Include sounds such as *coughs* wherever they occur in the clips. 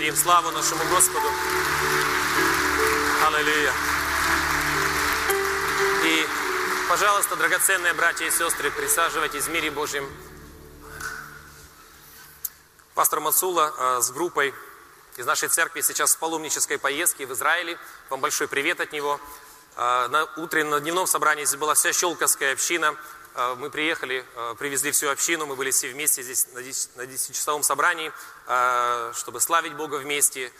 воздадим славу нашему Господу. Аллилуйя. И, пожалуйста, драгоценные братья и сестры, присаживайтесь в мире Божьем. Пастор Мацула э, с группой из нашей церкви сейчас в паломнической поездке в Израиле. Вам большой привет от него. Э, на утре на дневном собрании здесь была вся щелковская община. Э, мы приехали, э, привезли всю общину, мы были все вместе здесь на 10-часовом собрании, э, чтобы славить Бога вместе,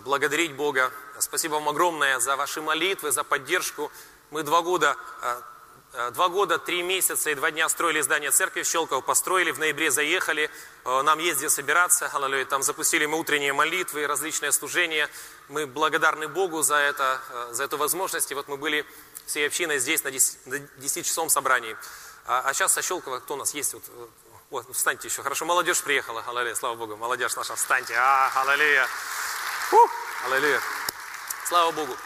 благодарить Бога. Спасибо вам огромное за ваши молитвы, за поддержку. Мы два года, два года, три месяца и два дня строили здание церкви в Щелково, построили, в ноябре заехали, нам есть где собираться, аллилуйя, там запустили мы утренние молитвы, различные служения. Мы благодарны Богу за, это, за эту возможность. И вот мы были всей общиной здесь на 10-часовом собрании. А, а сейчас со Щелкова кто у нас есть? Вот, э, вот, встаньте еще. Хорошо, молодежь приехала. Аллилуйя, слава Богу. Молодежь наша, встаньте. А, аллилуйя. Аллилуйя. Слава Богу.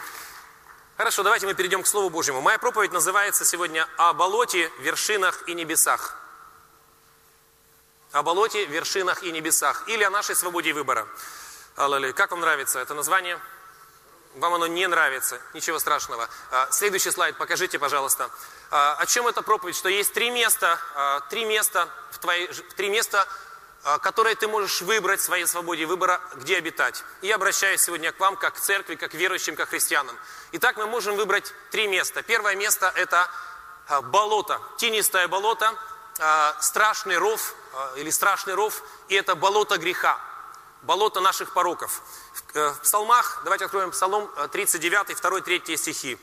Хорошо, давайте мы перейдем к Слову Божьему. Моя проповедь называется сегодня «О болоте, вершинах и небесах». О болоте, вершинах и небесах. Или о нашей свободе выбора. Аллилуйя. Как вам нравится это название? Вам оно не нравится, ничего страшного. А, следующий слайд, покажите, пожалуйста. А, о чем эта проповедь? Что есть три места, а, три места, в твоей, три места, которые ты можешь выбрать в своей свободе выбора, где обитать. И я обращаюсь сегодня к вам, как к церкви, как к верующим, как к христианам. Итак, мы можем выбрать три места. Первое место – это болото, тенистое болото, страшный ров или страшный ров, и это болото греха болото наших пороков. Э, в псалмах, давайте откроем псалом 39, 2, 3 стихи.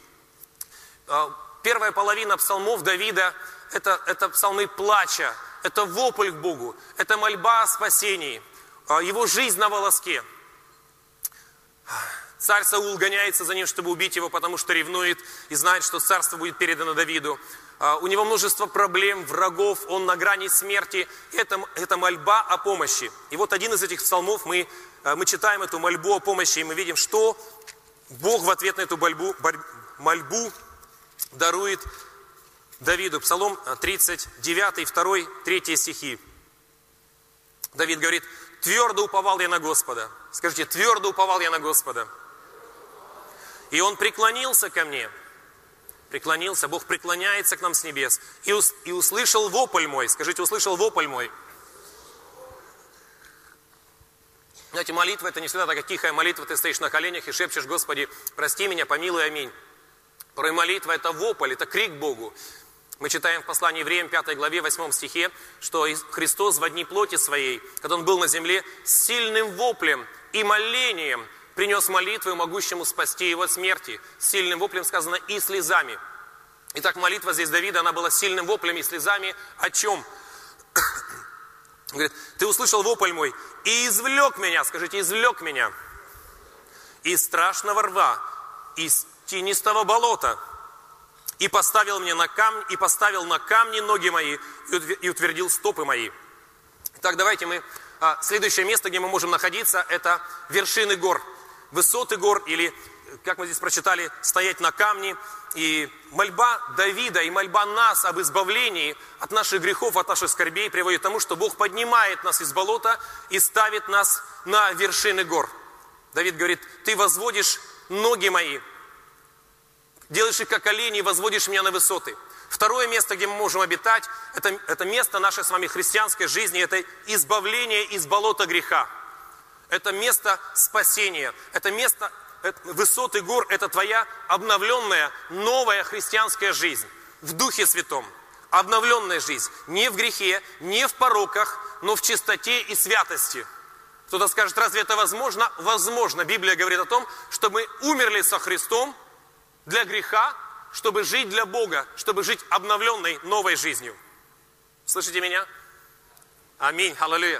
Э, первая половина псалмов Давида это, – это псалмы плача, это вопль к Богу, это мольба о спасении, э, его жизнь на волоске. Царь Саул гоняется за ним, чтобы убить его, потому что ревнует и знает, что царство будет передано Давиду. А, у него множество проблем, врагов, он на грани смерти. Это, это мольба о помощи. И вот один из этих псалмов, мы, а, мы читаем эту мольбу о помощи, и мы видим, что Бог в ответ на эту мольбу, мольбу дарует Давиду. Псалом 39, 2, 3 стихи. Давид говорит, твердо уповал я на Господа. Скажите, твердо уповал я на Господа. И он преклонился ко мне – преклонился, Бог преклоняется к нам с небес. И, ус, и услышал вопль мой. Скажите, услышал вопль мой. Знаете, молитва это не всегда такая тихая молитва, ты стоишь на коленях и шепчешь, Господи, прости меня, помилуй, аминь. Порой молитва это вопль, это крик Богу. Мы читаем в послании Евреям 5 главе 8 стихе, что Христос в одни плоти своей, когда Он был на земле, сильным воплем и молением принес молитву могущему спасти его от смерти. С сильным воплем сказано и слезами. Итак, молитва здесь Давида, она была сильным воплем и слезами. О чем? *coughs* Говорит, ты услышал вопль мой и извлек меня, скажите, извлек меня из страшного рва, из тенистого болота, и поставил мне на камни, и поставил на камни ноги мои, и утвердил стопы мои. Так, давайте мы... А, следующее место, где мы можем находиться, это вершины гор высоты гор, или, как мы здесь прочитали, стоять на камне. И мольба Давида и мольба нас об избавлении от наших грехов, от наших скорбей приводит к тому, что Бог поднимает нас из болота и ставит нас на вершины гор. Давид говорит, ты возводишь ноги мои, делаешь их как олени, возводишь меня на высоты. Второе место, где мы можем обитать, это, это место нашей с вами христианской жизни, это избавление из болота греха. Это место спасения. Это место, это, высоты гор, это твоя обновленная, новая христианская жизнь. В Духе Святом. Обновленная жизнь. Не в грехе, не в пороках, но в чистоте и святости. Кто-то скажет, разве это возможно? Возможно. Библия говорит о том, что мы умерли со Христом для греха, чтобы жить для Бога, чтобы жить обновленной новой жизнью. Слышите меня? Аминь. Аллилуйя.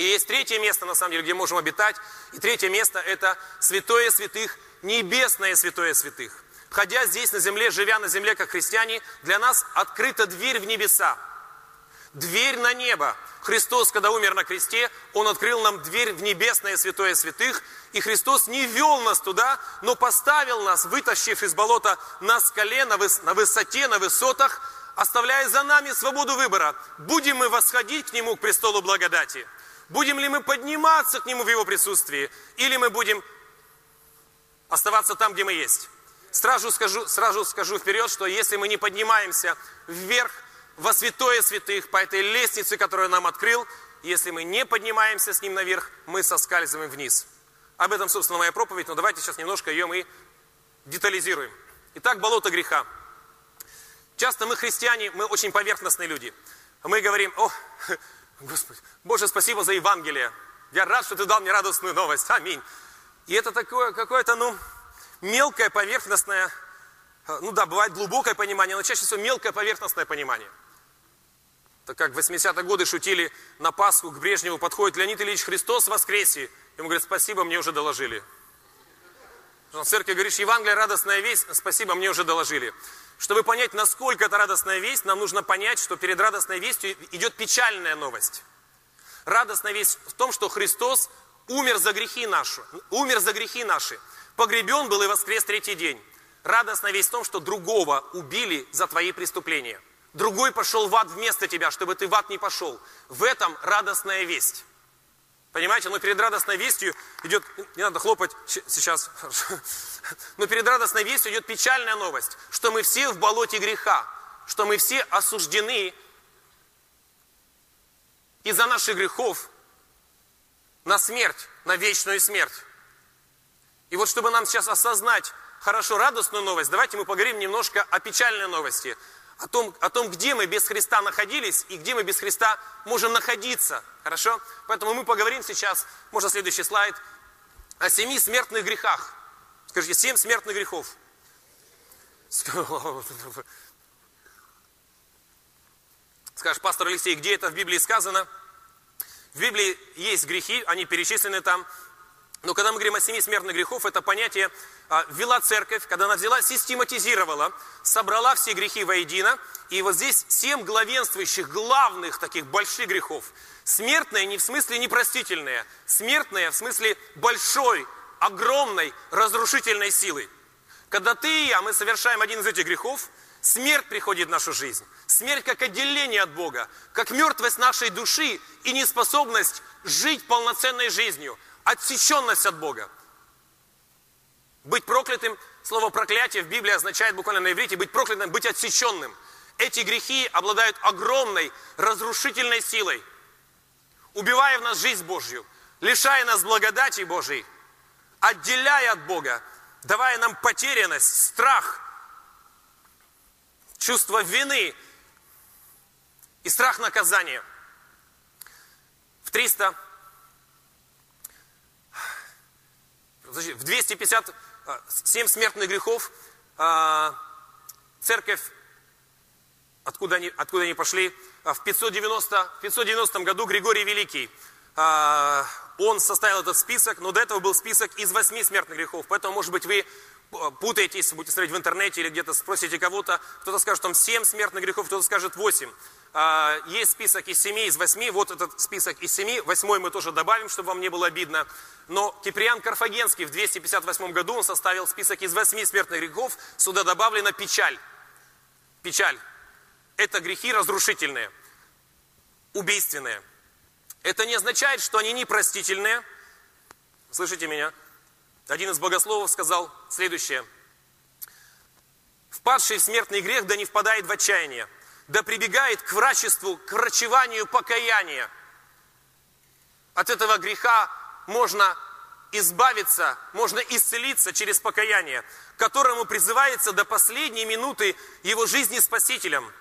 И есть третье место, на самом деле, где можем обитать. И третье место – это святое святых, небесное святое святых. Ходя здесь на земле, живя на земле как христиане, для нас открыта дверь в небеса. Дверь на небо. Христос, когда умер на кресте, Он открыл нам дверь в небесное святое святых. И Христос не вел нас туда, но поставил нас, вытащив из болота на скале, на, выс на высоте, на высотах, оставляя за нами свободу выбора. Будем мы восходить к Нему, к престолу благодати – Будем ли мы подниматься к Нему в Его присутствии, или мы будем оставаться там, где мы есть. Сразу скажу, сразу скажу вперед, что если мы не поднимаемся вверх, во святое святых, по этой лестнице, которую нам открыл, если мы не поднимаемся с ним наверх, мы соскальзываем вниз. Об этом, собственно, моя проповедь, но давайте сейчас немножко ее мы детализируем. Итак, болото греха. Часто мы, христиане, мы очень поверхностные люди. Мы говорим, о, *laughs* Господи, Боже, спасибо за Евангелие. Я рад, что Ты дал мне радостную новость. Аминь. И это такое какое-то, ну, мелкое, поверхностное, э, ну да, бывает глубокое понимание, но чаще всего мелкое поверхностное понимание. Так как в 80-е годы шутили на Пасху, к Брежневу подходит Леонид Ильич Христос воскресе. Ему говорят, спасибо, мне уже доложили. В церкви говоришь, Евангелие, радостная весть, спасибо, мне уже доложили. Чтобы понять, насколько это радостная весть, нам нужно понять, что перед радостной вестью идет печальная новость. Радостная весть в том, что Христос умер за грехи наши, умер за грехи наши, погребен был и воскрес третий день. Радостная весть в том, что другого убили за твои преступления. Другой пошел в ад вместо тебя, чтобы ты в ад не пошел. В этом радостная весть. Понимаете, но перед радостной вестью идет, не надо хлопать сейчас, но перед радостной вестью идет печальная новость, что мы все в болоте греха, что мы все осуждены из-за наших грехов на смерть, на вечную смерть. И вот чтобы нам сейчас осознать хорошо радостную новость, давайте мы поговорим немножко о печальной новости, о том, о том, где мы без Христа находились и где мы без Христа можем находиться. Хорошо? Поэтому мы поговорим сейчас, можно следующий слайд, о семи смертных грехах. Скажите, семь смертных грехов. Скажешь, пастор Алексей, где это в Библии сказано? В Библии есть грехи, они перечислены там. Но когда мы говорим о семи смертных грехов, это понятие а, ввела церковь, когда она взяла, систематизировала, собрала все грехи воедино. И вот здесь семь главенствующих, главных таких больших грехов. Смертные не в смысле непростительные, смертные в смысле большой, огромной, разрушительной силы. Когда ты и я, мы совершаем один из этих грехов, смерть приходит в нашу жизнь. Смерть как отделение от Бога, как мертвость нашей души и неспособность жить полноценной жизнью, отсеченность от Бога. Быть проклятым, слово проклятие в Библии означает буквально на иврите, быть проклятым, быть отсеченным. Эти грехи обладают огромной разрушительной силой, убивая в нас жизнь Божью, лишая нас благодати Божьей, отделяя от Бога, давая нам потерянность, страх, чувство вины, и страх наказания. В 300, в 257 смертных грехов а, церковь, откуда они, откуда они пошли, а, в 590, в 590 году Григорий Великий, а, он составил этот список, но до этого был список из восьми смертных грехов. Поэтому, может быть, вы путаетесь, будете смотреть в интернете или где-то спросите кого-то, кто-то скажет там 7 смертных грехов, кто-то скажет 8. А, есть список из 7, из 8, вот этот список из 7, восьмой мы тоже добавим, чтобы вам не было обидно. Но Киприан Карфагенский в 258 году он составил список из 8 смертных грехов, сюда добавлена печаль. Печаль. Это грехи разрушительные, убийственные. Это не означает, что они непростительные. Слышите меня? Один из богословов сказал следующее. Впадший в смертный грех да не впадает в отчаяние, да прибегает к врачеству, к врачеванию покаяния. От этого греха можно избавиться, можно исцелиться через покаяние, которому призывается до последней минуты его жизни Спасителем,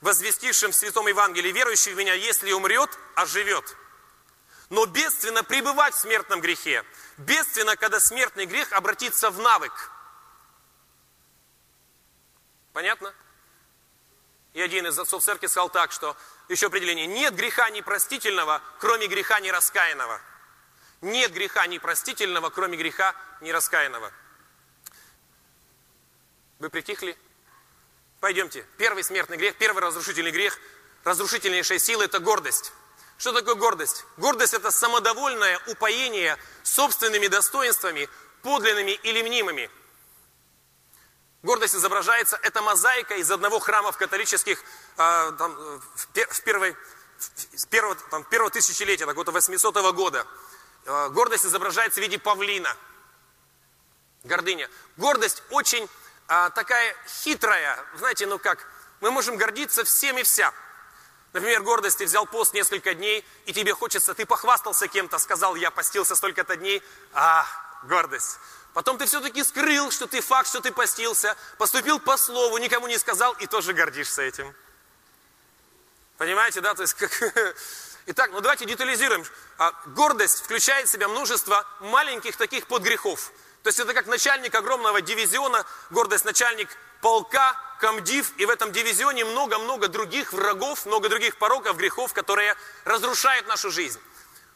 возвестившим в Святом Евангелии, верующий в меня, если умрет, оживет. Но бедственно пребывать в смертном грехе – Бедственно, когда смертный грех обратится в навык. Понятно? И один из отцов церкви сказал так, что еще определение, нет греха непростительного, кроме греха нераскаянного. Нет греха непростительного, кроме греха нераскаянного. Вы притихли? Пойдемте. Первый смертный грех, первый разрушительный грех, разрушительнейшая сила – это гордость. Что такое гордость? Гордость – это самодовольное упоение собственными достоинствами, подлинными или мнимыми. Гордость изображается, это мозаика из одного храма в католических, а, там, в, первой, с первого, там, первого тысячелетия, такого 800 года, э, гордость изображается в виде павлина. Гордыня. Гордость очень а, такая хитрая, знаете, ну как, мы можем гордиться всем и вся. Например, гордость, ты взял пост несколько дней, и тебе хочется, ты похвастался кем-то, сказал, я постился столько-то дней, а, гордость. Потом ты все-таки скрыл, что ты факт, что ты постился, поступил по слову, никому не сказал, и тоже гордишься этим. Понимаете, да? То есть, как... *laughs* Итак, ну давайте детализируем. А, гордость включает в себя множество маленьких таких подгрехов. То есть это как начальник огромного дивизиона, гордость начальник полка, комдив, и в этом дивизионе много-много других врагов, много других пороков, грехов, которые разрушают нашу жизнь.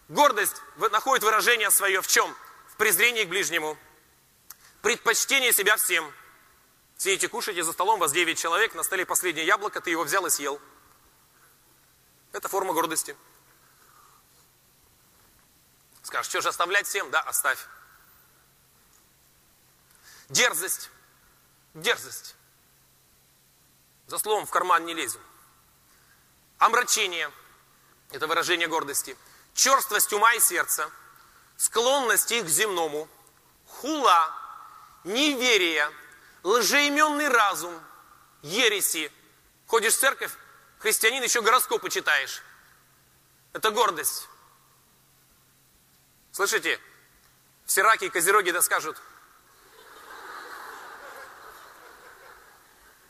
Гордость находит выражение свое в чем? В презрении к ближнему, предпочтение себя всем. Сидите, кушайте за столом, вас 9 человек, на столе последнее яблоко, ты его взял и съел. Это форма гордости. Скажешь, что же оставлять всем? Да, оставь. Дерзость. Дерзость. За словом в карман не лезем. Омрачение. Это выражение гордости. Черствость ума и сердца. Склонность их к земному. Хула. Неверие. Лжеименный разум. Ереси. Ходишь в церковь, христианин, еще гороскопы читаешь. Это гордость. Слышите? Все раки и козероги да скажут –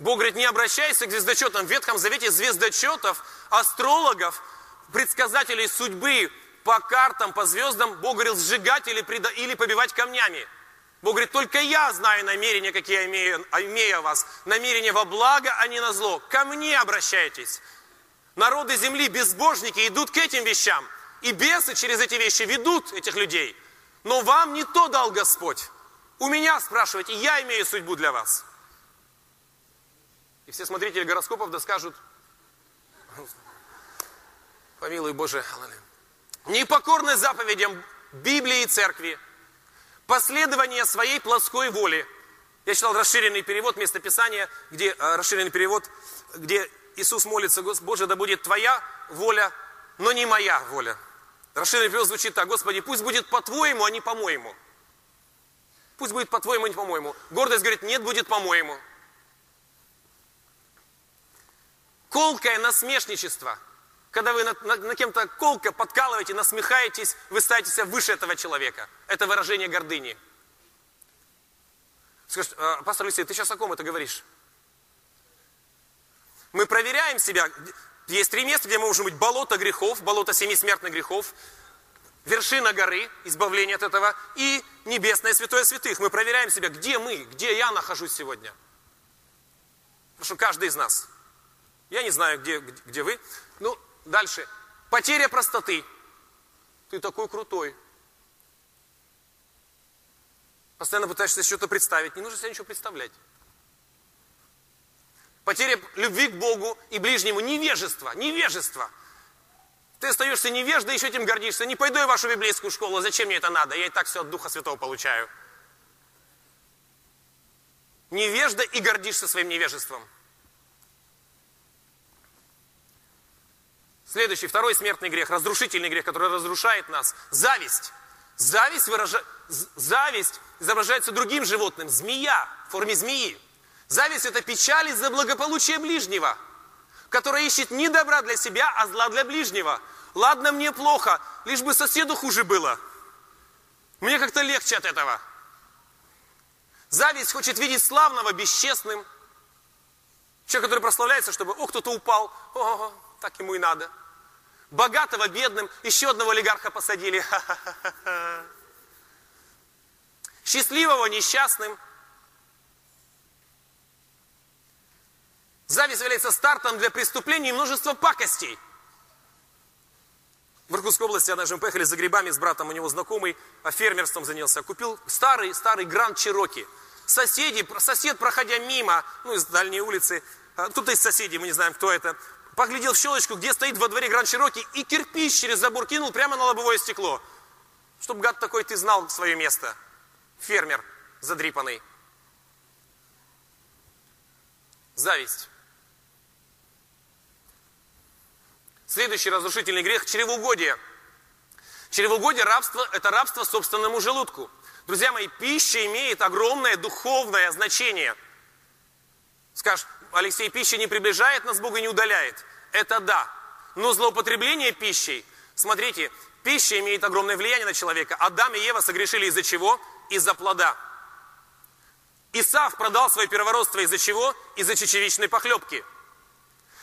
Бог говорит, не обращайся к звездочетам. В Ветхом Завете звездочетов, астрологов, предсказателей судьбы по картам, по звездам, Бог говорил сжигать или, преда... или побивать камнями. Бог говорит, только я знаю намерения, какие я имею, имею о вас. Намерения во благо, а не на зло. Ко мне обращайтесь. Народы земли, безбожники, идут к этим вещам. И бесы через эти вещи ведут этих людей. Но вам не то дал Господь. У меня спрашивайте, я имею судьбу для вас. И все смотрители гороскопов да скажут, помилуй Боже, непокорность заповедям Библии и Церкви, последование своей плоской воли. Я читал расширенный перевод местописания, где э, расширенный перевод, где Иисус молится, Боже, да будет Твоя воля, но не моя воля. Расширенный перевод звучит так, Господи, пусть будет по-твоему, а не по-моему. Пусть будет по-твоему, а не по-моему. Гордость говорит, нет, будет по-моему. Колкое насмешничество. Когда вы на, на, на кем-то колко подкалываете, насмехаетесь, вы ставите себя выше этого человека. Это выражение гордыни. Скажешь, «А, пастор Алексей, ты сейчас о ком это говоришь? Мы проверяем себя. Есть три места, где мы можем быть. Болото грехов, болото семи смертных грехов, вершина горы, избавление от этого, и небесное святое святых. Мы проверяем себя, где мы, где я нахожусь сегодня. Потому что каждый из нас – я не знаю, где, где вы. Ну, дальше. Потеря простоты. Ты такой крутой. Постоянно пытаешься что-то представить. Не нужно себе ничего представлять. Потеря любви к Богу и ближнему. Невежество. Невежество. Ты остаешься невеждой, еще этим гордишься. Не пойду я в вашу библейскую школу, зачем мне это надо? Я и так все от Духа Святого получаю. Невежда и гордишься своим невежеством. Следующий, второй смертный грех, разрушительный грех, который разрушает нас. Зависть. Зависть, выража... Зависть изображается другим животным. Змея в форме змеи. Зависть – это печаль из-за благополучия ближнего, которая ищет не добра для себя, а зла для ближнего. Ладно, мне плохо, лишь бы соседу хуже было. Мне как-то легче от этого. Зависть хочет видеть славного бесчестным. Человек, который прославляется, чтобы, о, кто-то упал, о, так ему и надо – богатого бедным, еще одного олигарха посадили. *laughs* Счастливого несчастным. Зависть является стартом для преступлений и множества пакостей. В Иркутской области однажды мы поехали за грибами с братом, у него знакомый, а фермерством занялся. Купил старый, старый Гранд Чироки. Соседи, сосед, проходя мимо, ну, из дальней улицы, а, кто-то из соседей, мы не знаем, кто это, поглядел в щелочку, где стоит во дворе Гранд Чироки, и кирпич через забор кинул прямо на лобовое стекло. Чтоб, гад такой, ты знал свое место. Фермер задрипанный. Зависть. Следующий разрушительный грех – чревоугодие. Чревоугодие – рабство, это рабство собственному желудку. Друзья мои, пища имеет огромное духовное значение. Скажешь, Алексей, пища не приближает нас к Богу и не удаляет. Это да. Но злоупотребление пищей, смотрите, пища имеет огромное влияние на человека. Адам и Ева согрешили из-за чего? Из-за плода. Исав продал свое первородство из-за чего? Из-за чечевичной похлебки.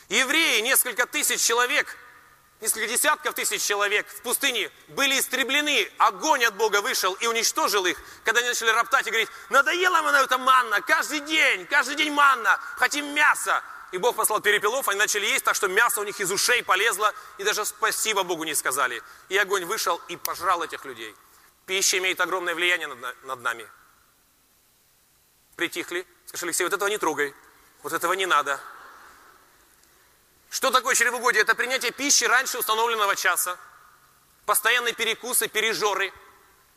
Евреи, несколько тысяч человек, несколько десятков тысяч человек в пустыне были истреблены. Огонь от Бога вышел и уничтожил их, когда они начали роптать и говорить, надоела нам эта манна, каждый день, каждый день манна, хотим мясо. И Бог послал перепелов, они начали есть, так что мясо у них из ушей полезло, и даже спасибо Богу не сказали. И огонь вышел и пожрал этих людей. Пища имеет огромное влияние над, над нами. Притихли. Скажи, Алексей, вот этого не трогай, вот этого не надо. Что такое чревоугодие? Это принятие пищи раньше установленного часа. Постоянные перекусы, пережоры.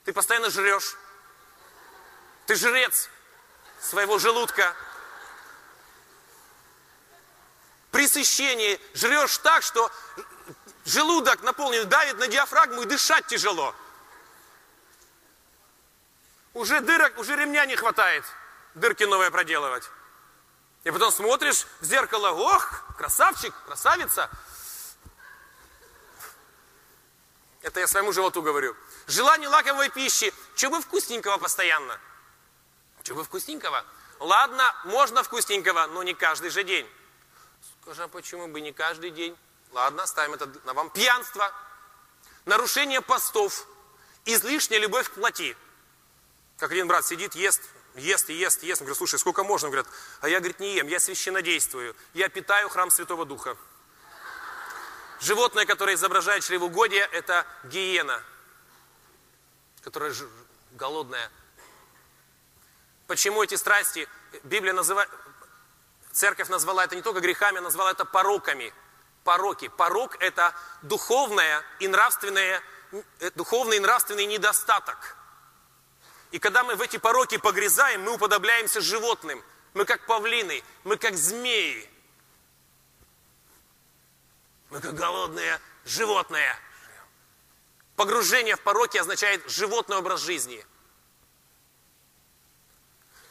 Ты постоянно жрешь. Ты жрец своего желудка пресыщение, жрешь так, что желудок наполнен, давит на диафрагму и дышать тяжело. Уже дырок, уже ремня не хватает, дырки новые проделывать. И потом смотришь в зеркало, ох, красавчик, красавица. Это я своему животу говорю. Желание лаковой пищи. Чего бы вкусненького постоянно? Чего бы вкусненького? Ладно, можно вкусненького, но не каждый же день. Скажи, а почему бы не каждый день? Ладно, ставим это на вам. Пьянство, нарушение постов, излишняя любовь к плоти. Как один брат сидит, ест, ест и ест, и ест. Он говорит, слушай, сколько можно? Он говорит, а я, говорит, не ем, я священнодействую. Я питаю храм Святого Духа. Животное, которое изображает чревоугодие, это гиена, которая голодная. Почему эти страсти? Библия называет, Церковь назвала это не только грехами, а назвала это пороками. Пороки. Порок – это духовное и нравственное, э, духовный и нравственный недостаток. И когда мы в эти пороки погрязаем, мы уподобляемся животным. Мы как павлины, мы как змеи. Мы как голодные животные. Погружение в пороки означает животный образ жизни –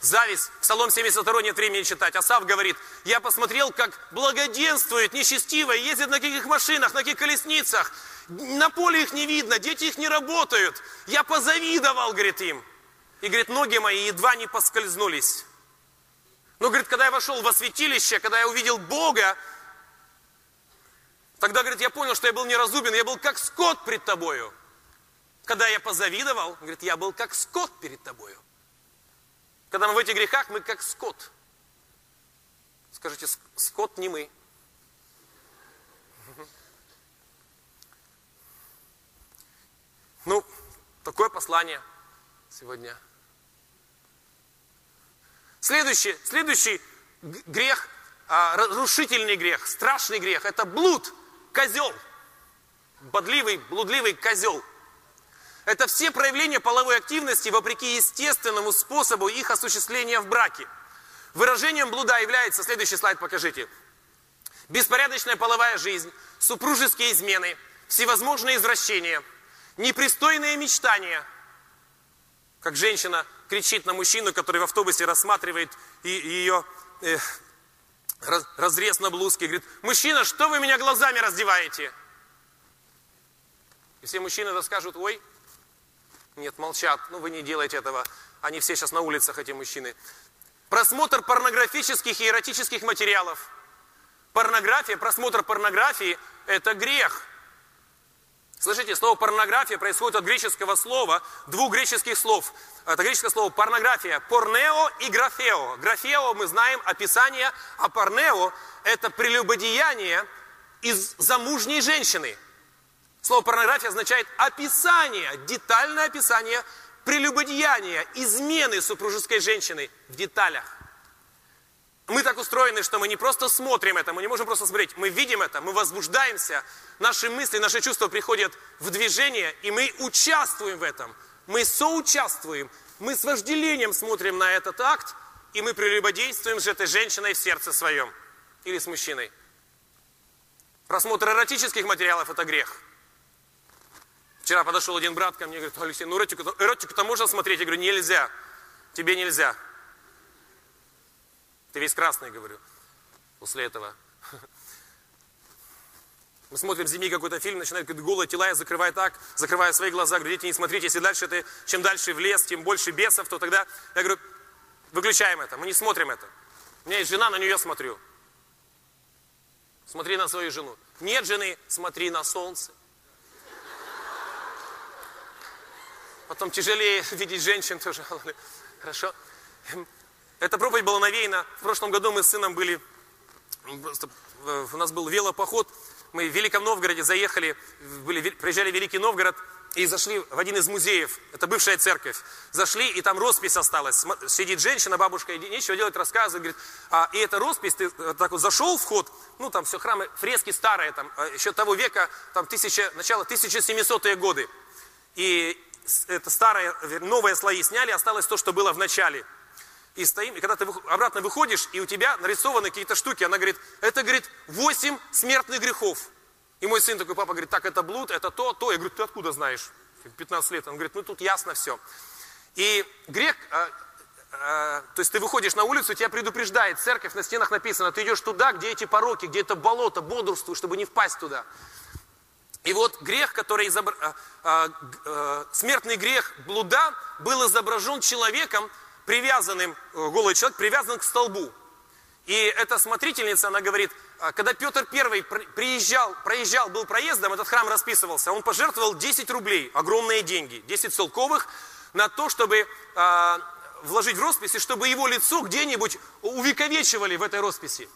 Зависть. Псалом 72 нет времени читать. Асав говорит, я посмотрел, как благоденствует, нечестиво, ездят на каких машинах, на каких колесницах. На поле их не видно, дети их не работают. Я позавидовал, говорит им. И говорит, ноги мои едва не поскользнулись. Но, говорит, когда я вошел во святилище, когда я увидел Бога, тогда, говорит, я понял, что я был неразумен, я был как скот пред тобою. Когда я позавидовал, говорит, я был как скот перед тобою. Когда мы в этих грехах, мы как скот. Скажите, скот не мы. Ну, такое послание сегодня. Следующий, следующий грех, а, разрушительный грех, страшный грех, это блуд, козел. Бодливый, блудливый козел. Это все проявления половой активности вопреки естественному способу их осуществления в браке. Выражением блуда является, следующий слайд покажите, беспорядочная половая жизнь, супружеские измены, всевозможные извращения, непристойные мечтания, как женщина кричит на мужчину, который в автобусе рассматривает ее э, разрез на блузке, говорит, мужчина, что вы меня глазами раздеваете? И все мужчины расскажут, ой, нет, молчат. Ну, вы не делаете этого. Они все сейчас на улицах, эти мужчины. Просмотр порнографических и эротических материалов. Порнография, просмотр порнографии – это грех. Слышите, слово порнография происходит от греческого слова, двух греческих слов. Это греческое слово порнография, порнео и графео. Графео мы знаем описание, а порнео – это прелюбодеяние из замужней женщины – Слово порнография означает описание, детальное описание прелюбодеяния, измены супружеской женщины в деталях. Мы так устроены, что мы не просто смотрим это, мы не можем просто смотреть, мы видим это, мы возбуждаемся, наши мысли, наши чувства приходят в движение, и мы участвуем в этом, мы соучаствуем, мы с вожделением смотрим на этот акт, и мы прелюбодействуем с этой женщиной в сердце своем или с мужчиной. Просмотр эротических материалов – это грех. Вчера подошел один брат ко мне и говорит, Алексей, ну эротику, эротику-то можно смотреть? Я говорю, нельзя. Тебе нельзя. Ты весь красный, говорю, после этого. *laughs* Мы смотрим семьей какой-то фильм, начинает говорит, голые тела, я закрываю так, закрываю свои глаза, говорю, дети, не смотрите, если дальше ты, чем дальше в лес, тем больше бесов, то тогда, я говорю, выключаем это, мы не смотрим это. У меня есть жена, на нее смотрю. Смотри на свою жену. Нет жены, смотри на солнце. Потом тяжелее *laughs* видеть женщин тоже. *laughs* Хорошо. Эта проповедь была навеяна. В прошлом году мы с сыном были, у нас был велопоход, мы в Великом Новгороде заехали, были, приезжали в Великий Новгород и зашли в один из музеев, это бывшая церковь. Зашли, и там роспись осталась. Сидит женщина, бабушка, и нечего делать, рассказывает, говорит, а, и эта роспись, ты э, так вот зашел в вход, ну там все храмы, фрески старые, там, э, еще того века, там тысяча, начало 1700-е годы. И это старые, новые слои сняли, осталось то, что было в начале и стоим, и когда ты обратно выходишь, и у тебя нарисованы какие-то штуки, она говорит, это, говорит, восемь смертных грехов. И мой сын такой, папа говорит, так, это блуд, это то, то. Я говорю, ты откуда знаешь? 15 лет. Он говорит, ну тут ясно все. И грех, э, э, то есть ты выходишь на улицу, тебя предупреждает, церковь на стенах написано, ты идешь туда, где эти пороки, где это болото, бодрствуй, чтобы не впасть туда. И вот грех, который изобр... э, э, э, смертный грех блуда был изображен человеком, привязанным, э, голый человек, привязан к столбу. И эта смотрительница, она говорит, «А, когда Петр I приезжал, проезжал, был проездом, этот храм расписывался, он пожертвовал 10 рублей, огромные деньги, 10 целковых, на то, чтобы э, вложить в роспись, и чтобы его лицо где-нибудь увековечивали в этой росписи.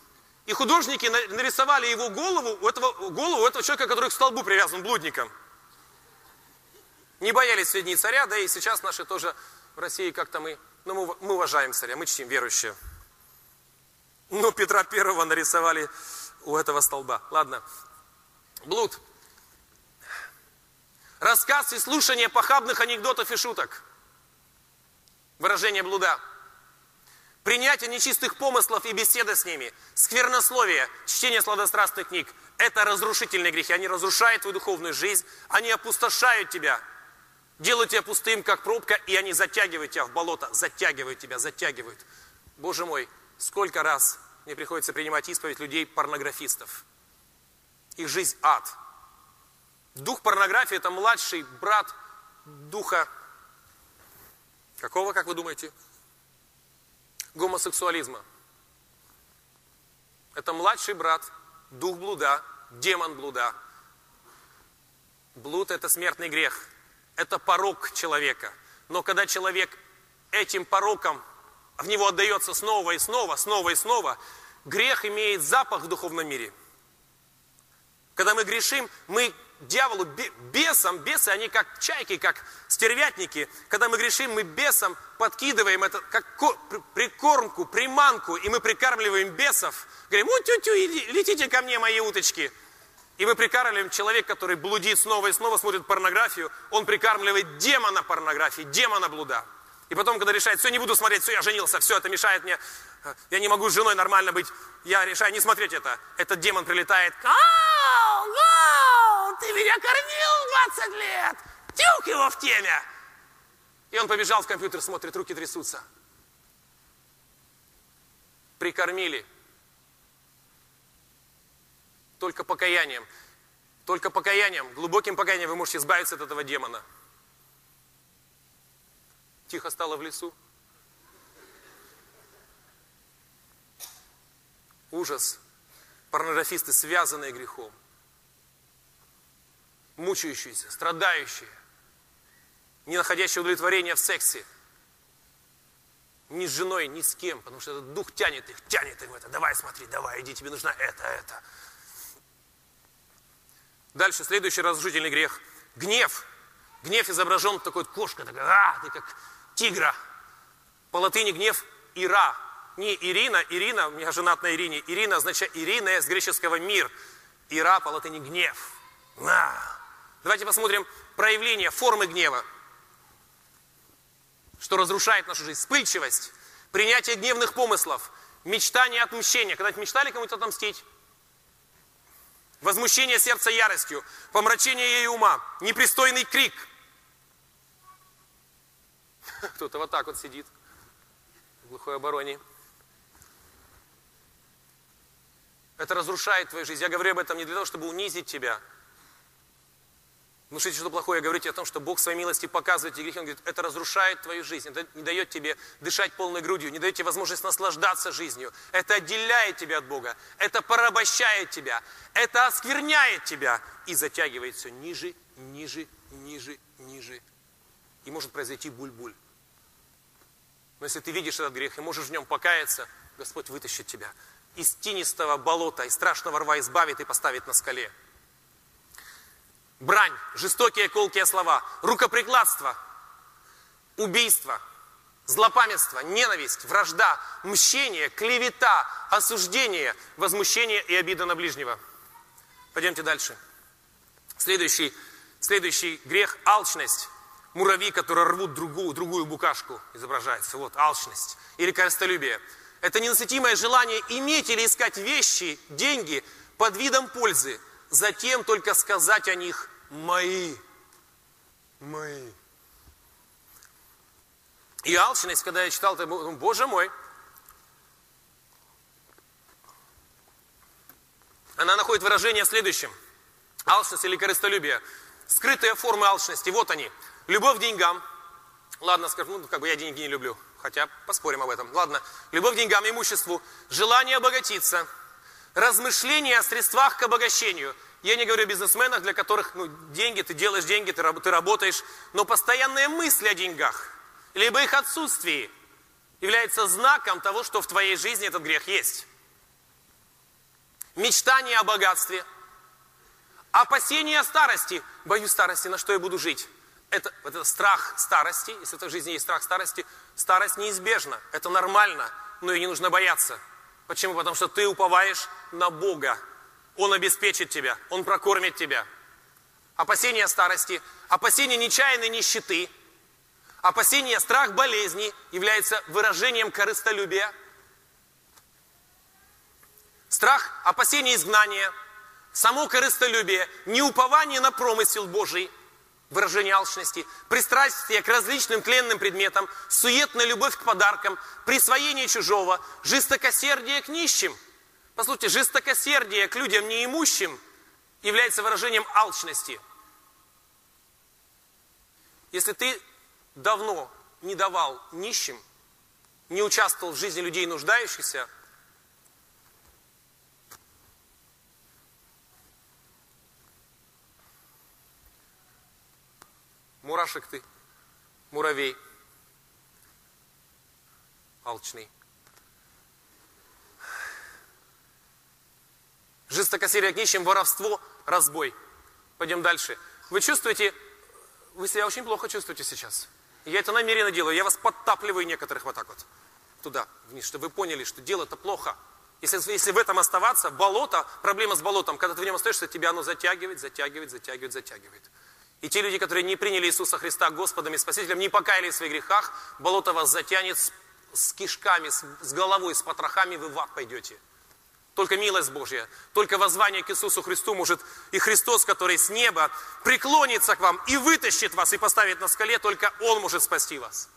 И художники нарисовали его голову, у этого, голову этого человека, который к столбу привязан, блудником. Не боялись сведений царя, да и сейчас наши тоже в России как-то мы но ну, мы, мы уважаем царя, мы чтим верующие. Ну, Петра Первого нарисовали у этого столба. Ладно. Блуд. Рассказ и слушание похабных анекдотов и шуток. Выражение блуда. Принятие нечистых помыслов и беседа с ними. Сквернословие, чтение сладострастных книг. Это разрушительные грехи. Они разрушают твою духовную жизнь. Они опустошают тебя делают тебя пустым, как пробка, и они затягивают тебя в болото, затягивают тебя, затягивают. Боже мой, сколько раз мне приходится принимать исповедь людей-порнографистов. Их жизнь ад. Дух порнографии – это младший брат духа какого, как вы думаете? Гомосексуализма. Это младший брат, дух блуда, демон блуда. Блуд – это смертный грех – это порог человека. Но когда человек этим пороком в него отдается снова и снова, снова и снова, грех имеет запах в духовном мире. Когда мы грешим, мы дьяволу, бесам, бесы, они как чайки, как стервятники. Когда мы грешим, мы бесам подкидываем это как прикормку, приманку, и мы прикармливаем бесов. Говорим, у тю-тю, летите ко мне, мои уточки. И мы прикармливаем человека, который блудит снова и снова, смотрит порнографию, он прикармливает демона порнографии, демона блуда. И потом, когда решает, все, не буду смотреть, все, я женился, все, это мешает мне, я не могу с женой нормально быть, я решаю не смотреть это. Этот демон прилетает, Ау, ау, ты меня кормил 20 лет, тюк его в теме. И он побежал в компьютер, смотрит, руки трясутся. Прикормили, только покаянием. Только покаянием, глубоким покаянием вы можете избавиться от этого демона. Тихо стало в лесу. Ужас. Порнографисты, связанные грехом. Мучающиеся, страдающие. Не находящие удовлетворения в сексе. Ни с женой, ни с кем, потому что этот дух тянет их, тянет им это. Давай, смотри, давай, иди, тебе нужна это, это. Дальше следующий разрушительный грех. Гнев. Гнев изображен такой кошка, такая, а, ты как тигра. По латыни гнев ира. Не Ирина, Ирина, у меня женат на Ирине. Ирина означает Ирина с греческого мир. Ира по латыни гнев. А. Давайте посмотрим проявление формы гнева. Что разрушает нашу жизнь. Вспыльчивость, принятие гневных помыслов, мечтание отмщения. Когда-то мечтали кому-то отомстить? Возмущение сердца яростью, помрачение ей ума, непристойный крик. Кто-то вот так вот сидит в глухой обороне. Это разрушает твою жизнь. Я говорю об этом не для того, чтобы унизить тебя, Внушите что плохое, говорите о том, что Бог своей милости показывает тебе грехи. Он говорит, это разрушает твою жизнь, это не дает тебе дышать полной грудью, не дает тебе возможность наслаждаться жизнью. Это отделяет тебя от Бога, это порабощает тебя, это оскверняет тебя и затягивает все ниже, ниже, ниже, ниже. И может произойти буль-буль. Но если ты видишь этот грех и можешь в нем покаяться, Господь вытащит тебя из тинистого болота, из страшного рва избавит и поставит на скале брань, жестокие колкие слова, рукоприкладство, убийство, злопамятство, ненависть, вражда, мщение, клевета, осуждение, возмущение и обида на ближнего. Пойдемте дальше. Следующий, следующий грех – алчность. Муравьи, которые рвут другую, другую букашку, изображается. Вот, алчность. Или корыстолюбие. Это ненасытимое желание иметь или искать вещи, деньги под видом пользы, затем только сказать о них «мои». Мои. И алчность, когда я читал, это, Боже мой, она находит выражение в следующем. Алчность или корыстолюбие. Скрытые формы алчности, вот они. Любовь к деньгам. Ладно, скажу, ну, как бы я деньги не люблю. Хотя поспорим об этом. Ладно. Любовь к деньгам, имуществу. Желание обогатиться. Размышления о средствах к обогащению. Я не говорю о бизнесменах, для которых ну, деньги, ты делаешь деньги, ты, ты работаешь, но постоянные мысли о деньгах, либо их отсутствии, является знаком того, что в твоей жизни этот грех есть. Мечтание о богатстве, опасение старости. Боюсь старости, на что я буду жить? Это, это страх старости, если в твоей жизни есть страх старости, старость неизбежна, это нормально, но и не нужно бояться. Почему? Потому что ты уповаешь на Бога, он обеспечит тебя, Он прокормит тебя. Опасение старости, опасение нечаянной нищеты, опасение страх болезни является выражением корыстолюбия. Страх, опасение изгнания, само корыстолюбие, неупование на промысел Божий, выражение алчности, пристрастие к различным тленным предметам, суетная любовь к подаркам, присвоение чужого, жестокосердие к нищим – Послушайте, жестокосердие к людям неимущим является выражением алчности. Если ты давно не давал нищим, не участвовал в жизни людей нуждающихся, мурашек ты, муравей, алчный. Жестокосерие к нищим, воровство, разбой. Пойдем дальше. Вы чувствуете, вы себя очень плохо чувствуете сейчас. Я это намеренно делаю. Я вас подтапливаю некоторых вот так вот. Туда, вниз, чтобы вы поняли, что дело-то плохо. Если, если в этом оставаться, болото, проблема с болотом, когда ты в нем остаешься, тебя оно затягивает, затягивает, затягивает, затягивает. И те люди, которые не приняли Иисуса Христа Господом и Спасителем, не покаялись в своих грехах, болото вас затянет с, с кишками, с, с головой, с потрохами, вы в ад пойдете. Только милость Божья, только воззвание к Иисусу Христу может, и Христос, который с неба, преклонится к вам и вытащит вас и поставит на скале, только Он может спасти вас.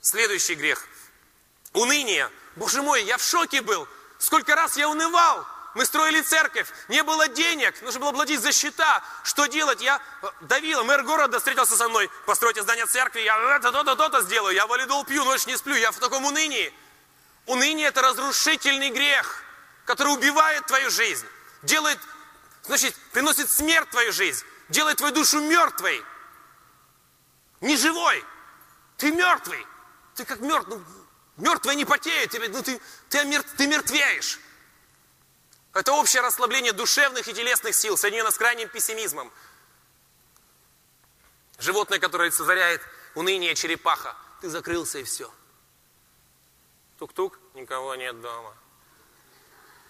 Следующий грех. Уныние. Боже мой, я в шоке был. Сколько раз я унывал. Мы строили церковь, не было денег, нужно было платить за счета. Что делать? Я давил, мэр города встретился со мной, постройте здание церкви, я то-то, то-то сделаю, я валидол пью, ночь не сплю, я в таком унынии. Уныние – это разрушительный грех который убивает твою жизнь, делает, значит, приносит смерть твою жизнь, делает твою душу мертвой. Не живой. Ты мертвый. Ты как мертвый. Ну, мертвый не потеет. Ну, ты, ты, мертв, ты мертвеешь. Это общее расслабление душевных и телесных сил, соединено с крайним пессимизмом. Животное, которое олицетворяет уныние черепаха. Ты закрылся и все. Тук-тук, никого нет дома.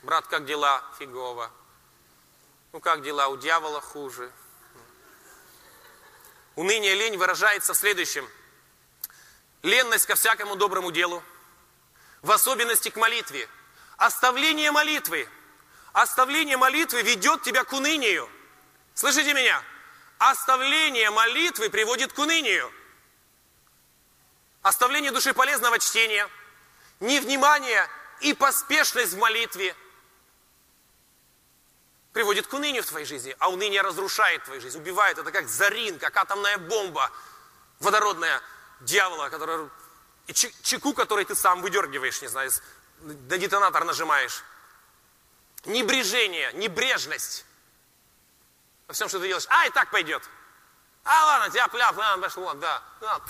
Брат, как дела? Фигово. Ну как дела? У дьявола хуже. Уныние, лень выражается в следующем. Ленность ко всякому доброму делу, в особенности к молитве. Оставление молитвы, Оставление молитвы ведет тебя к унынию. Слышите меня? Оставление молитвы приводит к унынию. Оставление души полезного чтения, невнимание и поспешность в молитве приводит к унынию в твоей жизни, а уныние разрушает твою жизнь, убивает. Это как зарин, как атомная бомба водородная дьявола, которая, и чеку, который ты сам выдергиваешь, не знаю, на детонатор нажимаешь. Небрежение, небрежность во всем, что ты делаешь. А, и так пойдет. А, ладно, тебя пляп, ладно, пошло, да. А,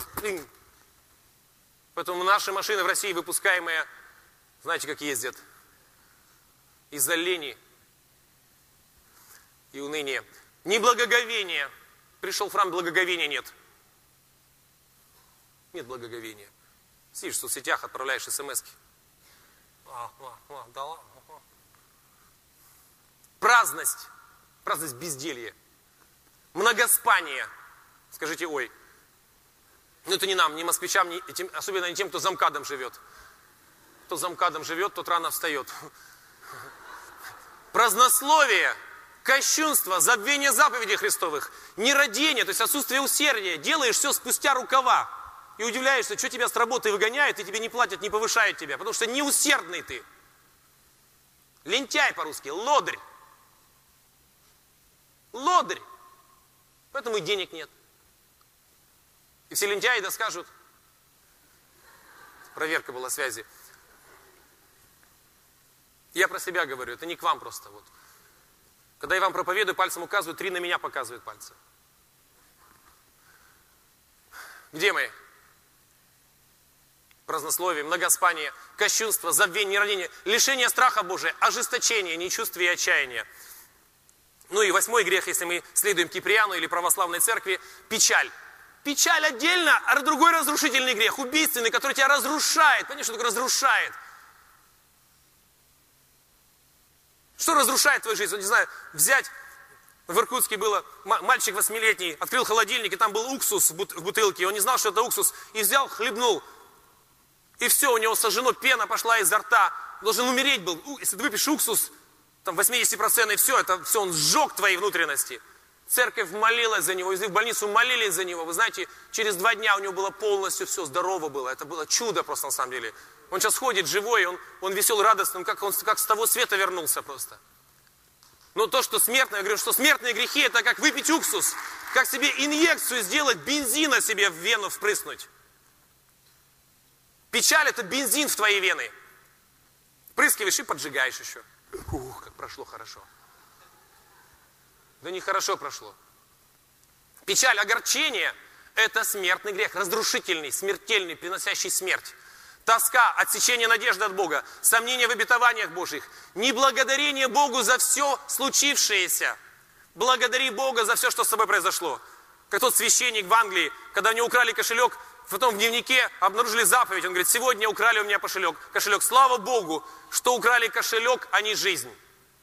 Поэтому наши машины в России выпускаемые, знаете, как ездят? Из-за лени и уныния. Неблагоговение. Пришел в храм, благоговения нет. Нет благоговения. Сидишь в соцсетях, отправляешь смс. А, а, а, да ладно. Праздность. Праздность безделья. Многоспание. Скажите, ой. Ну это не нам, не москвичам, не, тем, особенно не тем, кто замкадом живет. Кто замкадом живет, тот рано встает. Празднословие, кощунство, забвение заповедей Христовых, нерадение, то есть отсутствие усердия. Делаешь все спустя рукава. И удивляешься, что тебя с работы выгоняют, и тебе не платят, не повышают тебя, потому что неусердный ты. Лентяй по-русски, лодырь. Лодырь. Поэтому и денег нет. И все лентяи да скажут, проверка была связи. Я про себя говорю, это не к вам просто. Вот. Когда я вам проповедую, пальцем указываю, три на меня показывают пальцы. Где мы? Празднословие, многоспание, кощунство, забвение, нерадение, лишение страха Божия, ожесточение, нечувствие и отчаяние. Ну и восьмой грех, если мы следуем Киприану или православной церкви, печаль. Печаль отдельно, а другой разрушительный грех, убийственный, который тебя разрушает. Понимаешь, что такое разрушает? Что разрушает твою жизнь? Вот, не знаю, взять, в Иркутске было, мальчик восьмилетний, открыл холодильник, и там был уксус в бутылке, он не знал, что это уксус, и взял, хлебнул, и все, у него сожжено, пена пошла изо рта, должен умереть был. Если ты выпьешь уксус, там 80% и все, это все, он сжег твои внутренности. Церковь молилась за него, везли в больницу, молились за него. Вы знаете, через два дня у него было полностью все, здорово было. Это было чудо просто на самом деле. Он сейчас ходит живой, он, он весел, радостный, как, он как с того света вернулся просто. Но то, что смертное, я говорю, что смертные грехи, это как выпить уксус, как себе инъекцию сделать, бензина себе в вену впрыснуть. Печаль это бензин в твои вены. Прыскиваешь и поджигаешь еще. Ух, как прошло хорошо. Да нехорошо прошло. Печаль, огорчение – это смертный грех, разрушительный, смертельный, приносящий смерть. Тоска, отсечение надежды от Бога, сомнение в обетованиях Божьих, неблагодарение Богу за все случившееся. Благодари Бога за все, что с тобой произошло. Как тот священник в Англии, когда у него украли кошелек, потом в дневнике обнаружили заповедь. Он говорит, сегодня украли у меня кошелек. Кошелек. Слава Богу, что украли кошелек, а не жизнь.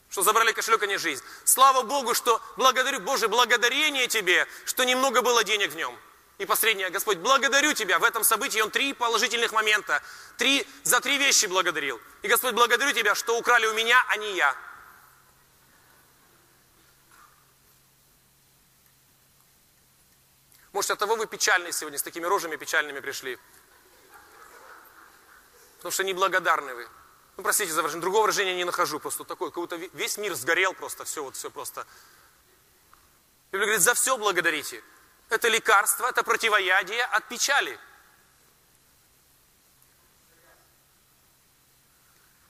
Что забрали кошелек, а не жизнь. Слава Богу, что благодарю, Боже, благодарение Тебе, что немного было денег в нем. И последнее, Господь, благодарю Тебя. В этом событии Он три положительных момента. Три, за три вещи благодарил. И, Господь, благодарю Тебя, что украли у меня, а не я. Может, от того вы печальные сегодня, с такими рожами печальными пришли. Потому что неблагодарны вы. Ну, простите за выражение, другого выражения не нахожу. Просто такой, как будто весь мир сгорел просто, все, вот все просто. Библия говорит, за все благодарите. Это лекарство, это противоядие от печали.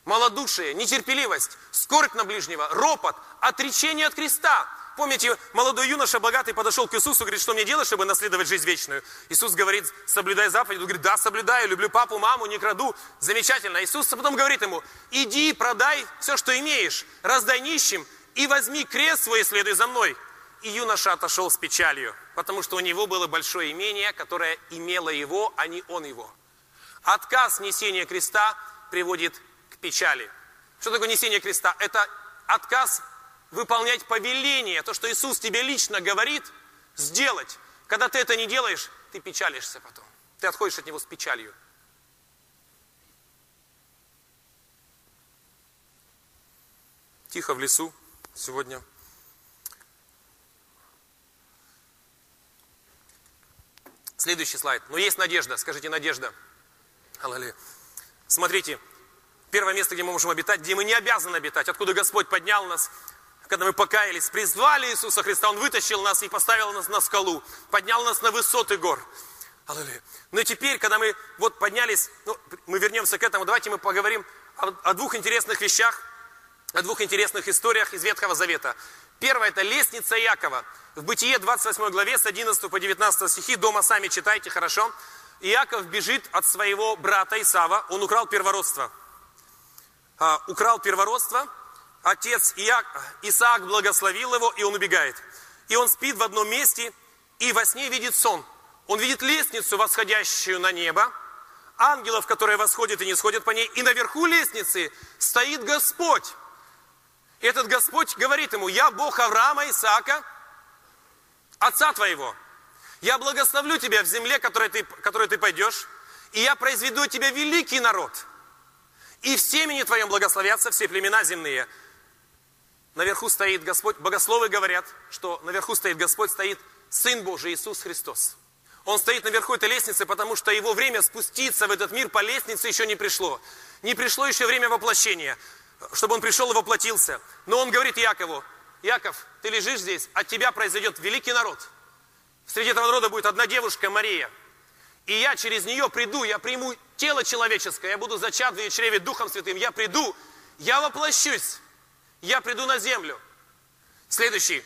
Малодушие, нетерпеливость, скорбь на ближнего, ропот, отречение от креста. Помните, молодой юноша богатый подошел к Иисусу говорит, что мне делать, чтобы наследовать жизнь вечную? Иисус говорит, соблюдай заповедь. Он говорит, да, соблюдаю, люблю папу, маму, не краду. Замечательно. Иисус потом говорит ему, иди, продай все, что имеешь, раздай нищим и возьми крест свой и следуй за мной. И юноша отошел с печалью, потому что у него было большое имение, которое имело его, а не он его. Отказ несения креста приводит к печали. Что такое несение креста? Это отказ выполнять повеление, то, что Иисус тебе лично говорит, сделать. Когда ты это не делаешь, ты печалишься потом. Ты отходишь от Него с печалью. тихо в лесу сегодня. Следующий слайд. Но есть надежда. Скажите, надежда. Аллилуйя. Смотрите, первое место, где мы можем обитать, где мы не обязаны обитать, откуда Господь поднял нас, когда мы покаялись, призвали Иисуса Христа, Он вытащил нас и поставил нас на скалу, поднял нас на высоты гор. Аллилуйя. И теперь, когда мы вот поднялись, ну, мы вернемся к этому, давайте мы поговорим о, о двух интересных вещах, о двух интересных историях из Ветхого Завета. Первое – это лестница Якова. В Бытие 28 главе с 11 по 19 стихи, дома сами читайте, хорошо. Иаков бежит от своего брата Исава, он украл первородство. А, украл первородство, отец Иак, Исаак благословил его, и он убегает. И он спит в одном месте, и во сне видит сон. Он видит лестницу, восходящую на небо, ангелов, которые восходят и не сходят по ней, и наверху лестницы стоит Господь. И этот Господь говорит ему, я Бог Авраама, Исаака, отца твоего. Я благословлю тебя в земле, которой ты, которой ты пойдешь, и я произведу тебя великий народ. И в семени твоем благословятся все племена земные. Наверху стоит Господь. Богословы говорят, что наверху стоит Господь, стоит Сын Божий Иисус Христос. Он стоит наверху этой лестницы, потому что его время спуститься в этот мир по лестнице еще не пришло. Не пришло еще время воплощения, чтобы он пришел и воплотился. Но он говорит Якову, Яков, ты лежишь здесь, от тебя произойдет великий народ – Среди этого народа будет одна девушка, Мария. И я через нее приду, я приму тело человеческое, я буду зачат в ее чреве Духом Святым. Я приду, я воплощусь, я приду на землю. Следующий,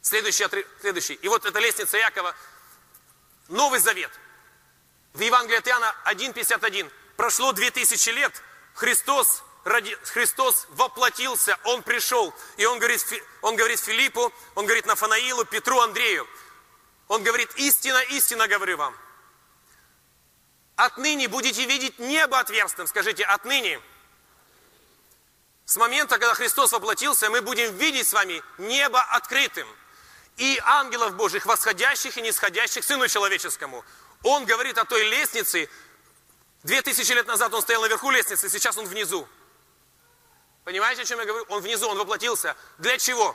следующий, следующий. И вот эта лестница Якова, Новый Завет. В Евангелии от Иоанна 1.51. Прошло 2000 лет, Христос, ради, Христос воплотился, Он пришел. И Он говорит, он говорит Филиппу, Он говорит Нафанаилу, Петру, Андрею. Он говорит, истина, истина говорю вам. Отныне будете видеть небо отверстым. Скажите, отныне. С момента, когда Христос воплотился, мы будем видеть с вами небо открытым. И ангелов Божьих, восходящих и нисходящих Сыну Человеческому. Он говорит о той лестнице. Две тысячи лет назад он стоял наверху лестницы, сейчас он внизу. Понимаете, о чем я говорю? Он внизу, он воплотился. Для чего?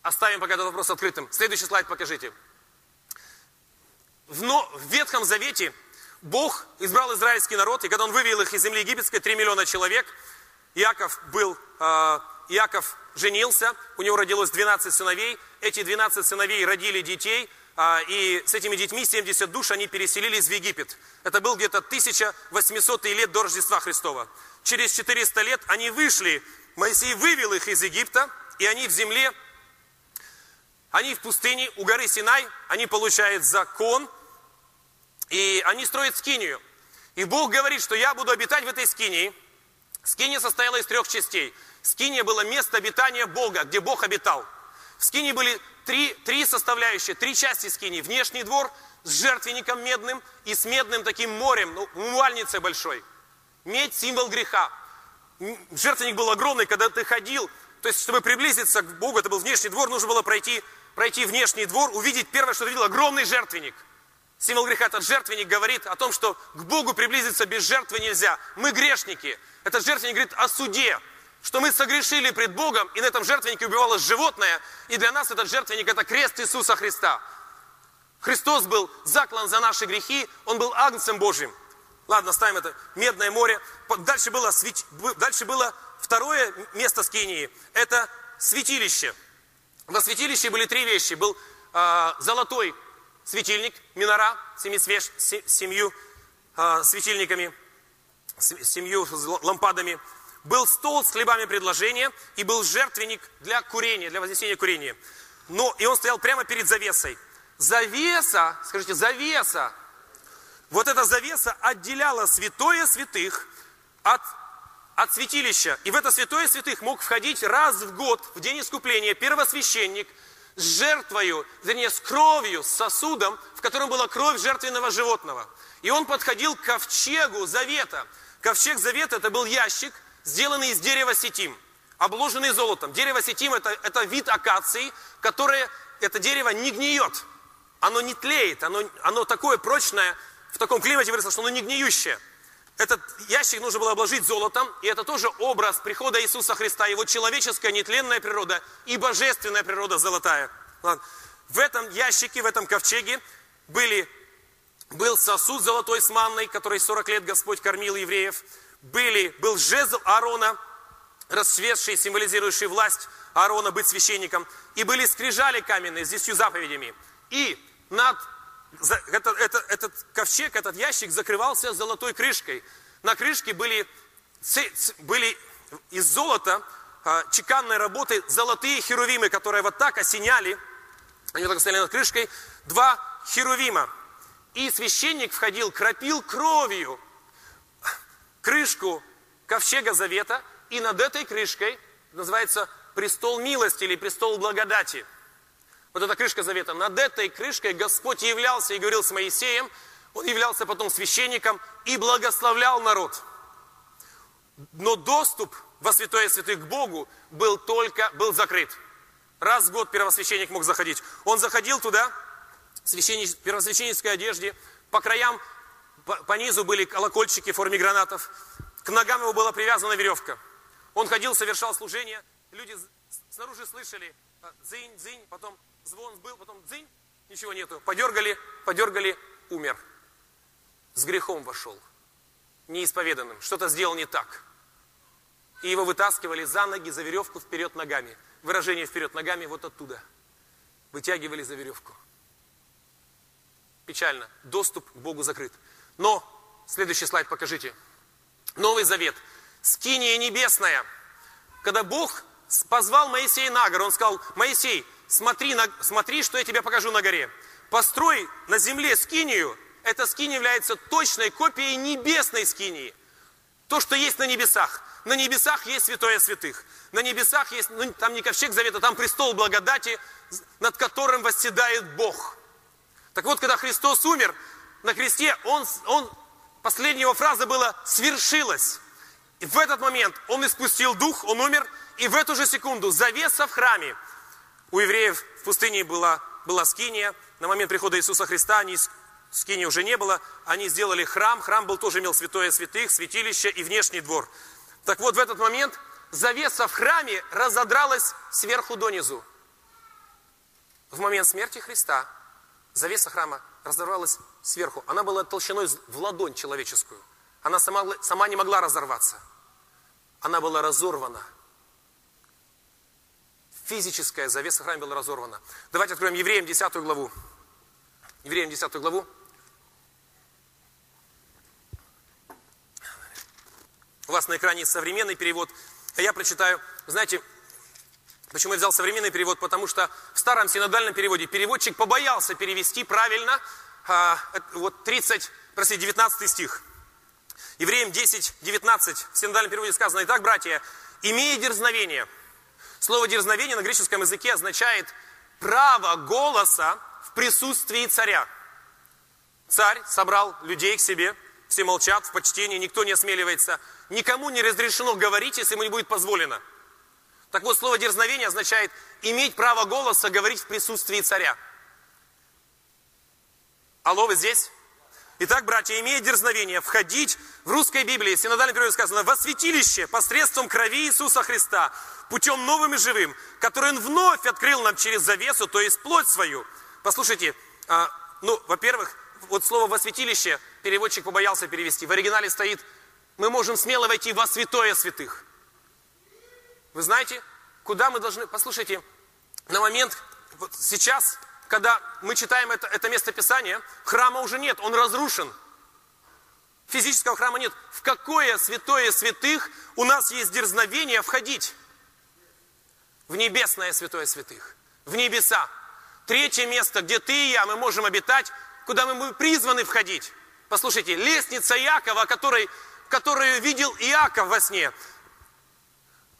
Оставим пока этот вопрос открытым. Следующий слайд покажите в, но, в Ветхом Завете Бог избрал израильский народ, и когда Он вывел их из земли египетской, 3 миллиона человек, Иаков был, э, Иаков женился, у него родилось 12 сыновей, эти 12 сыновей родили детей, э, и с этими детьми 70 душ они переселились в Египет. Это был где-то 1800 лет до Рождества Христова. Через 400 лет они вышли, Моисей вывел их из Египта, и они в земле они в пустыне, у горы Синай, они получают закон, и они строят скинию. И Бог говорит, что я буду обитать в этой скинии. Скиния состояла из трех частей. Скиния было место обитания Бога, где Бог обитал. В скинии были три, три составляющие, три части скинии. Внешний двор с жертвенником медным и с медным таким морем, ну, умывальницей большой. Медь – символ греха. Жертвенник был огромный, когда ты ходил, то есть, чтобы приблизиться к Богу, это был внешний двор, нужно было пройти пройти внешний двор, увидеть первое, что увидел, огромный жертвенник. Символ греха, этот жертвенник говорит о том, что к Богу приблизиться без жертвы нельзя. Мы грешники. Этот жертвенник говорит о суде, что мы согрешили пред Богом, и на этом жертвеннике убивалось животное, и для нас этот жертвенник – это крест Иисуса Христа. Христос был заклан за наши грехи, Он был агнцем Божьим. Ладно, ставим это. Медное море. Дальше было, дальше было второе место скинии. Это святилище. Во святилище были три вещи. Был э, золотой светильник, минора, семи свеж, семью э, светильниками, семью лампадами. Был стол с хлебами предложения и был жертвенник для курения, для вознесения курения. Но, и он стоял прямо перед завесой. Завеса, скажите, завеса. Вот эта завеса отделяла святое святых от от святилища. И в это святое святых мог входить раз в год, в день искупления, первосвященник с жертвою, вернее, с кровью, с сосудом, в котором была кровь жертвенного животного. И он подходил к ковчегу завета. Ковчег завета – это был ящик, сделанный из дерева сетим, обложенный золотом. Дерево сетим это, – это вид акации, которое, это дерево не гниет, оно не тлеет, оно, оно такое прочное, в таком климате выросло, что оно не гниющее – этот ящик нужно было обложить золотом, и это тоже образ прихода Иисуса Христа, его человеческая нетленная природа и божественная природа золотая. В этом ящике, в этом ковчеге были, был сосуд золотой с манной, который 40 лет Господь кормил евреев. Были, был жезл Аарона, расцветший, символизирующий власть Аарона быть священником. И были скрижали каменные с десятью заповедями. И над это, это, этот ковчег, этот ящик закрывался золотой крышкой. На крышке были, были из золота а, чеканной работы золотые херувимы, которые вот так осеняли, они вот так стояли над крышкой, два херувима. И священник входил, кропил кровью крышку ковчега завета, и над этой крышкой называется престол милости или престол благодати – вот эта крышка завета, над этой крышкой Господь являлся и говорил с Моисеем, он являлся потом священником и благословлял народ. Но доступ во святое святых к Богу был только, был закрыт. Раз в год первосвященник мог заходить. Он заходил туда, в первосвященнической одежде, по краям, по, по низу были колокольчики в форме гранатов, к ногам его была привязана веревка. Он ходил, совершал служение, люди снаружи слышали дзынь, дзынь, потом звон был, потом дзынь, ничего нету. Подергали, подергали, умер. С грехом вошел. Неисповеданным. Что-то сделал не так. И его вытаскивали за ноги, за веревку вперед ногами. Выражение вперед ногами вот оттуда. Вытягивали за веревку. Печально. Доступ к Богу закрыт. Но, следующий слайд покажите. Новый Завет. Скиния небесная. Когда Бог позвал Моисея на гору, он сказал, Моисей, смотри, на, смотри, что я тебе покажу на горе. Построй на земле скинию, эта скиния является точной копией небесной скинии. То, что есть на небесах. На небесах есть святое святых. На небесах есть, ну, там не ковчег завета, там престол благодати, над которым восседает Бог. Так вот, когда Христос умер на кресте, он, он, последняя его фраза была «свершилось». И в этот момент он испустил дух, он умер, и в эту же секунду завеса в храме – у евреев в пустыне была, была скиния. На момент прихода Иисуса Христа они, скинии уже не было. Они сделали храм. Храм был тоже имел святое святых, святилище и внешний двор. Так вот, в этот момент завеса в храме разодралась сверху донизу. В момент смерти Христа завеса храма разорвалась сверху. Она была толщиной в ладонь человеческую. Она сама, сама не могла разорваться. Она была разорвана – физическая завеса храма была разорвана. Давайте откроем Евреям 10 главу. Евреям 10 главу. У вас на экране современный перевод, а я прочитаю. Знаете, почему я взял современный перевод? Потому что в старом синодальном переводе переводчик побоялся перевести правильно а, вот 30, простите, 19 стих. Евреям 10, 19 в синодальном переводе сказано, «Итак, братья, имея дерзновение, Слово дерзновение на греческом языке означает право голоса в присутствии царя. Царь собрал людей к себе, все молчат в почтении, никто не осмеливается. Никому не разрешено говорить, если ему не будет позволено. Так вот, слово дерзновение означает иметь право голоса говорить в присутствии царя. Алло, вы здесь? Итак, братья, имея дерзновение входить в русской Библии, в синодальном сказано, во святилище посредством крови Иисуса Христа, путем новым и живым, который Он вновь открыл нам через завесу, то есть плоть свою. Послушайте, а, ну, во-первых, вот слово «во святилище» переводчик побоялся перевести. В оригинале стоит «мы можем смело войти во святое святых». Вы знаете, куда мы должны... Послушайте, на момент, вот сейчас когда мы читаем это, это место Писания, храма уже нет, он разрушен. Физического храма нет. В какое святое святых у нас есть дерзновение входить? В небесное святое святых. В небеса. Третье место, где ты и я, мы можем обитать, куда мы призваны входить. Послушайте, лестница Иакова, который, которую видел Иаков во сне,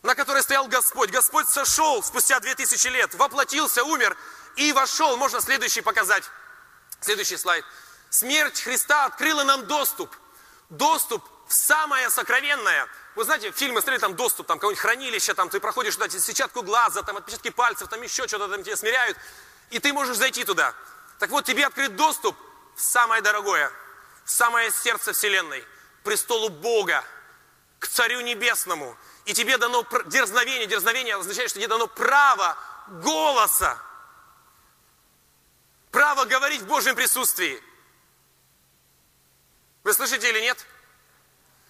на которой стоял Господь. Господь сошел спустя две тысячи лет, воплотился, умер и вошел. Можно следующий показать. Следующий слайд. Смерть Христа открыла нам доступ. Доступ в самое сокровенное. Вы знаете, фильмы смотрели, там доступ, там какое-нибудь хранилище, там ты проходишь туда, сетчатку глаза, там отпечатки пальцев, там еще что-то там тебя смиряют, и ты можешь зайти туда. Так вот, тебе открыт доступ в самое дорогое, в самое сердце Вселенной. престолу Бога, к Царю Небесному. И тебе дано дерзновение. Дерзновение означает, что тебе дано право голоса. Право говорить в Божьем присутствии. Вы слышите или нет?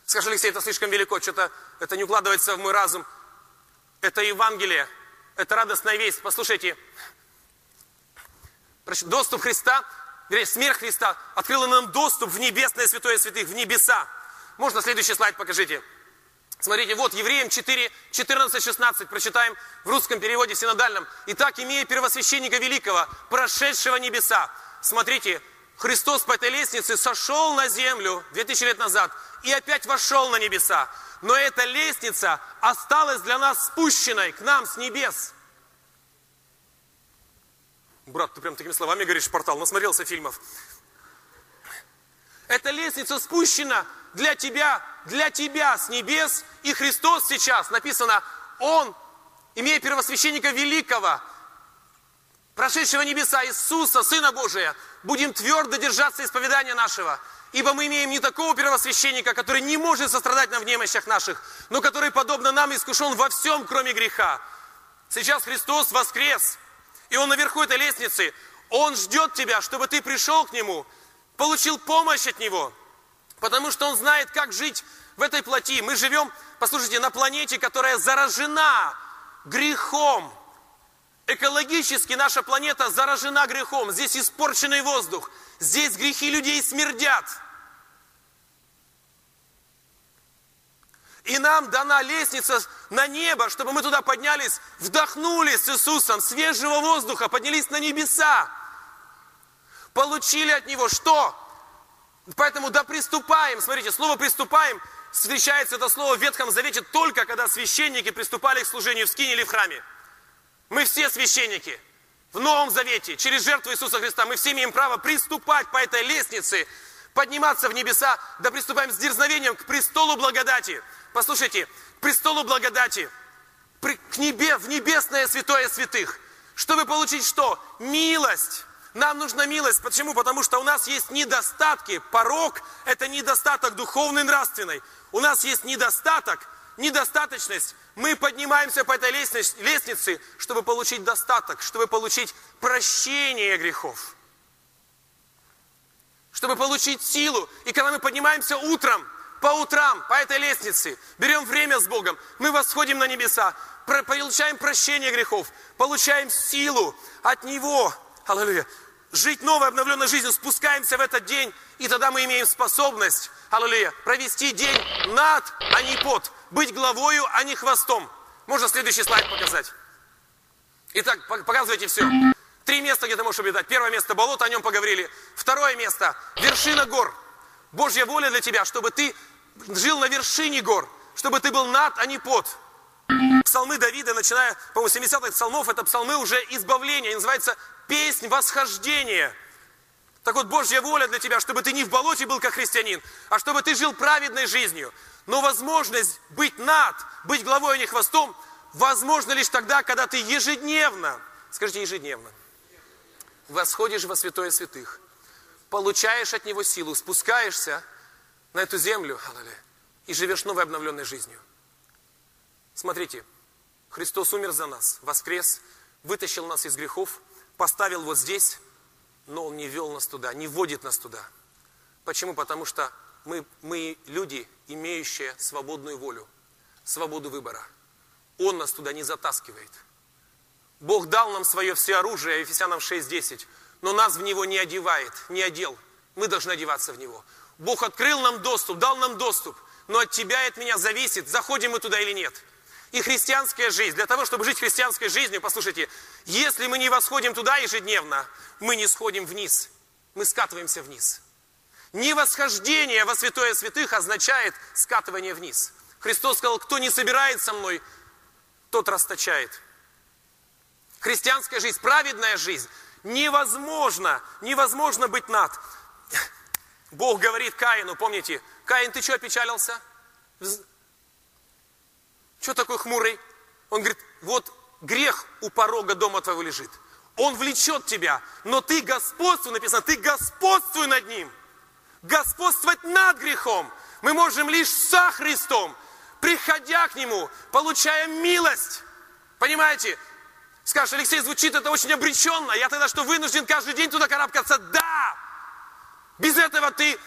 Скажи, Алексей, это слишком велико, что-то это не укладывается в мой разум. Это Евангелие, это радостная весть. Послушайте, доступ Христа, вернее, смерть Христа открыла нам доступ в небесное святое святых, в небеса. Можно следующий слайд покажите? Смотрите, вот Евреям 4, 14, 16, прочитаем в русском переводе синодальном. «Итак, имея первосвященника великого, прошедшего небеса». Смотрите, Христос по этой лестнице сошел на землю 2000 лет назад и опять вошел на небеса. Но эта лестница осталась для нас спущенной к нам с небес. Брат, ты прям такими словами говоришь, портал, насмотрелся фильмов. Эта лестница спущена для тебя, для тебя с небес. И Христос сейчас, написано, Он, имея первосвященника великого, прошедшего небеса Иисуса, Сына Божия, будем твердо держаться исповедания нашего. Ибо мы имеем не такого первосвященника, который не может сострадать нам в немощах наших, но который, подобно нам, искушен во всем, кроме греха. Сейчас Христос воскрес, и Он наверху этой лестницы. Он ждет тебя, чтобы ты пришел к Нему, получил помощь от Него, потому что Он знает, как жить в этой плоти. Мы живем, послушайте, на планете, которая заражена грехом. Экологически наша планета заражена грехом. Здесь испорченный воздух. Здесь грехи людей смердят. И нам дана лестница на небо, чтобы мы туда поднялись, вдохнули с Иисусом свежего воздуха, поднялись на небеса. Получили от Него что? Поэтому да приступаем. Смотрите, слово приступаем встречается это слово в Ветхом Завете только когда священники приступали к служению в скине или в храме. Мы все священники. В Новом Завете, через жертву Иисуса Христа, мы все имеем право приступать по этой лестнице, подниматься в небеса, да приступаем с дерзновением к престолу благодати. Послушайте, к престолу благодати, к небе, в небесное святое святых, чтобы получить что? Милость. Нам нужна милость. Почему? Потому что у нас есть недостатки. Порог – это недостаток духовный, нравственный. У нас есть недостаток, недостаточность. Мы поднимаемся по этой лестнице, чтобы получить достаток, чтобы получить прощение грехов. Чтобы получить силу. И когда мы поднимаемся утром, по утрам, по этой лестнице, берем время с Богом, мы восходим на небеса, получаем прощение грехов, получаем силу от Него. Аллилуйя. Жить новой обновленной жизнью, спускаемся в этот день, и тогда мы имеем способность, аллилуйя, провести день над, а не под, быть главою, а не хвостом. Можно следующий слайд показать. Итак, показывайте все. Три места, где ты можешь обитать. Первое место – болото, о нем поговорили. Второе место – вершина гор. Божья воля для тебя, чтобы ты жил на вершине гор, чтобы ты был над, а не под. Псалмы Давида, начиная, по-моему, 70-х псалмов, это псалмы уже избавления, они называются «Песнь восхождения». Так вот, Божья воля для тебя, чтобы ты не в болоте был как христианин, а чтобы ты жил праведной жизнью. Но возможность быть над, быть главой, а не хвостом, возможно лишь тогда, когда ты ежедневно, скажите ежедневно, восходишь во святое святых, получаешь от Него силу, спускаешься на эту землю, и живешь новой обновленной жизнью. Смотрите, Христос умер за нас, воскрес, вытащил нас из грехов, поставил вот здесь, но Он не вел нас туда, не вводит нас туда. Почему? Потому что мы, мы люди, имеющие свободную волю, свободу выбора. Он нас туда не затаскивает. Бог дал нам свое все оружие, Ефесянам 6.10, но нас в него не одевает, не одел. Мы должны одеваться в него. Бог открыл нам доступ, дал нам доступ, но от тебя и от меня зависит, заходим мы туда или нет. И христианская жизнь, для того, чтобы жить христианской жизнью, послушайте, если мы не восходим туда ежедневно, мы не сходим вниз, мы скатываемся вниз. Невосхождение во святое святых означает скатывание вниз. Христос сказал, кто не собирает со мной, тот расточает. Христианская жизнь, праведная жизнь, невозможно, невозможно быть над. Бог говорит Каину, помните, Каин, ты что опечалился? Что такой хмурый? Он говорит, вот грех у порога дома твоего лежит. Он влечет тебя, но ты господствуй, написано, ты господствуй над ним. Господствовать над грехом. Мы можем лишь со Христом, приходя к Нему, получая милость. Понимаете? Скажешь, Алексей, звучит это очень обреченно. Я тогда что, вынужден каждый день туда карабкаться? Да! Без этого ты,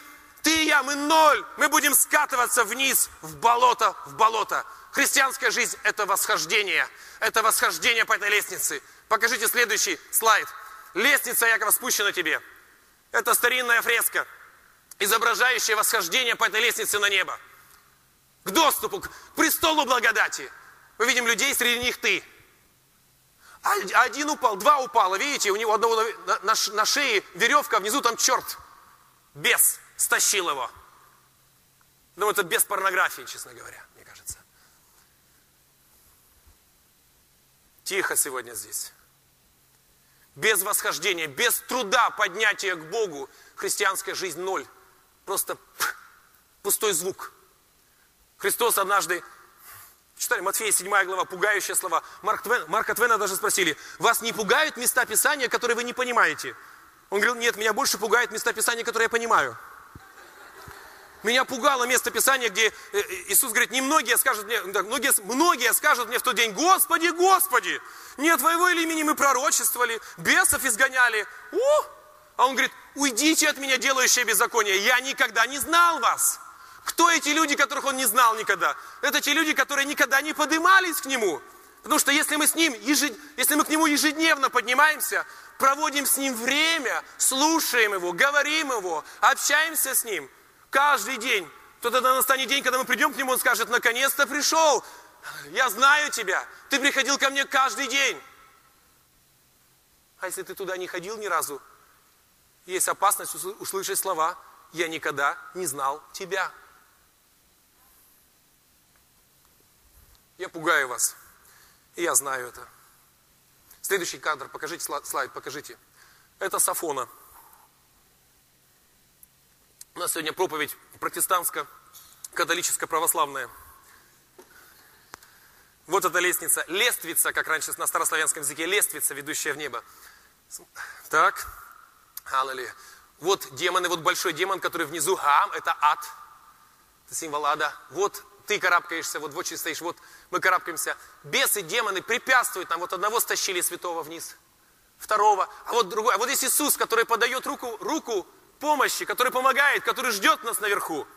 ты и я, мы ноль. Мы будем скатываться вниз, в болото, в болото. Христианская жизнь – это восхождение. Это восхождение по этой лестнице. Покажите следующий слайд. Лестница Якова спущена тебе. Это старинная фреска, изображающая восхождение по этой лестнице на небо. К доступу, к престолу благодати. Мы видим людей, среди них ты. А один упал, два упало. Видите, у него одного на, на, на шее веревка, внизу там черт. Бес стащил его. Ну, это без порнографии, честно говоря, мне кажется. Тихо сегодня здесь. Без восхождения, без труда поднятия к Богу христианская жизнь ноль. Просто пустой звук. Христос однажды, читали Матфея 7 глава, пугающие слова. Марк Твен, Марка Твена даже спросили, вас не пугают места Писания, которые вы не понимаете? Он говорил, нет, меня больше пугают места Писания, которые я понимаю. Меня пугало место Писания, где э, э, Иисус говорит, немногие скажут мне, многие, многие скажут мне в тот день, Господи, Господи, не от Твоего имени мы пророчествовали, бесов изгоняли. У! А Он говорит, уйдите от меня, делающие беззаконие, я никогда не знал вас. Кто эти люди, которых Он не знал никогда? Это те люди, которые никогда не поднимались к Нему. Потому что если мы с Ним, ежед... если мы к Нему ежедневно поднимаемся, проводим с Ним время, слушаем Его, говорим Его, общаемся с Ним каждый день, то тогда настанет день, когда мы придем к Нему, Он скажет, наконец-то пришел, я знаю тебя, ты приходил ко мне каждый день. А если ты туда не ходил ни разу, есть опасность услышать слова, я никогда не знал тебя. Я пугаю вас, и я знаю это. Следующий кадр, покажите слайд, покажите. Это Сафона. У нас сегодня проповедь протестантско-католическо-православная. Вот эта лестница, лествица, как раньше на старославянском языке, лествица, ведущая в небо. Так, аллилуйя. Вот демоны, вот большой демон, который внизу, Хам, это ад, это символ ада. Вот ты карабкаешься, вот в очередь стоишь, вот мы карабкаемся. Бесы, демоны препятствуют нам. Вот одного стащили святого вниз, второго, а вот другой. А вот есть Иисус, который подает руку, руку помощи, который помогает, который ждет нас наверху.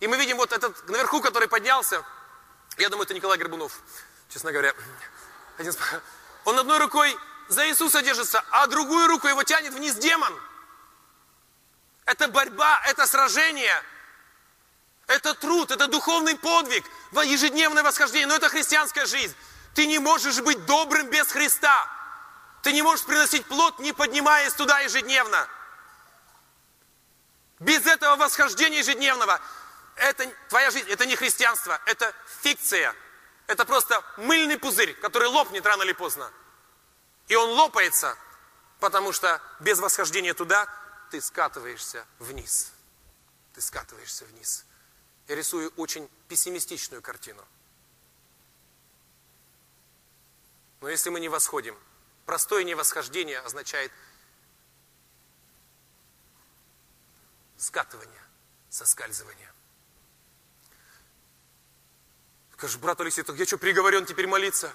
И мы видим вот этот наверху, который поднялся, я думаю, это Николай Горбунов, честно говоря. Он одной рукой за Иисуса держится, а другую руку его тянет вниз демон. Это борьба, это сражение – это труд, это духовный подвиг, ежедневное восхождение, но это христианская жизнь. Ты не можешь быть добрым без Христа. Ты не можешь приносить плод, не поднимаясь туда ежедневно. Без этого восхождения ежедневного, это твоя жизнь, это не христианство, это фикция. Это просто мыльный пузырь, который лопнет рано или поздно. И он лопается, потому что без восхождения туда ты скатываешься вниз. Ты скатываешься вниз. Я рисую очень пессимистичную картину. Но если мы не восходим, простое невосхождение означает скатывание, соскальзывание. Скажешь, брат Алексей, так я что, приговорен теперь молиться?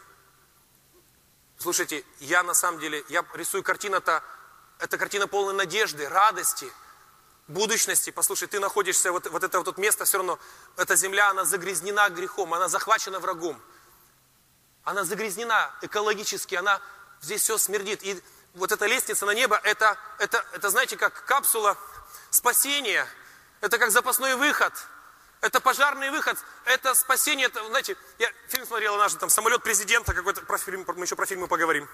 Слушайте, я на самом деле, я рисую картину-то, это картина полной надежды, радости – будущности. Послушай, ты находишься, вот, вот это вот место все равно, эта земля, она загрязнена грехом, она захвачена врагом. Она загрязнена экологически, она здесь все смердит. И вот эта лестница на небо, это, это, это знаете, как капсула спасения. Это как запасной выход. Это пожарный выход. Это спасение. Это, знаете, я фильм смотрел однажды, там самолет президента какой-то, про фильм, мы еще про фильмы поговорим.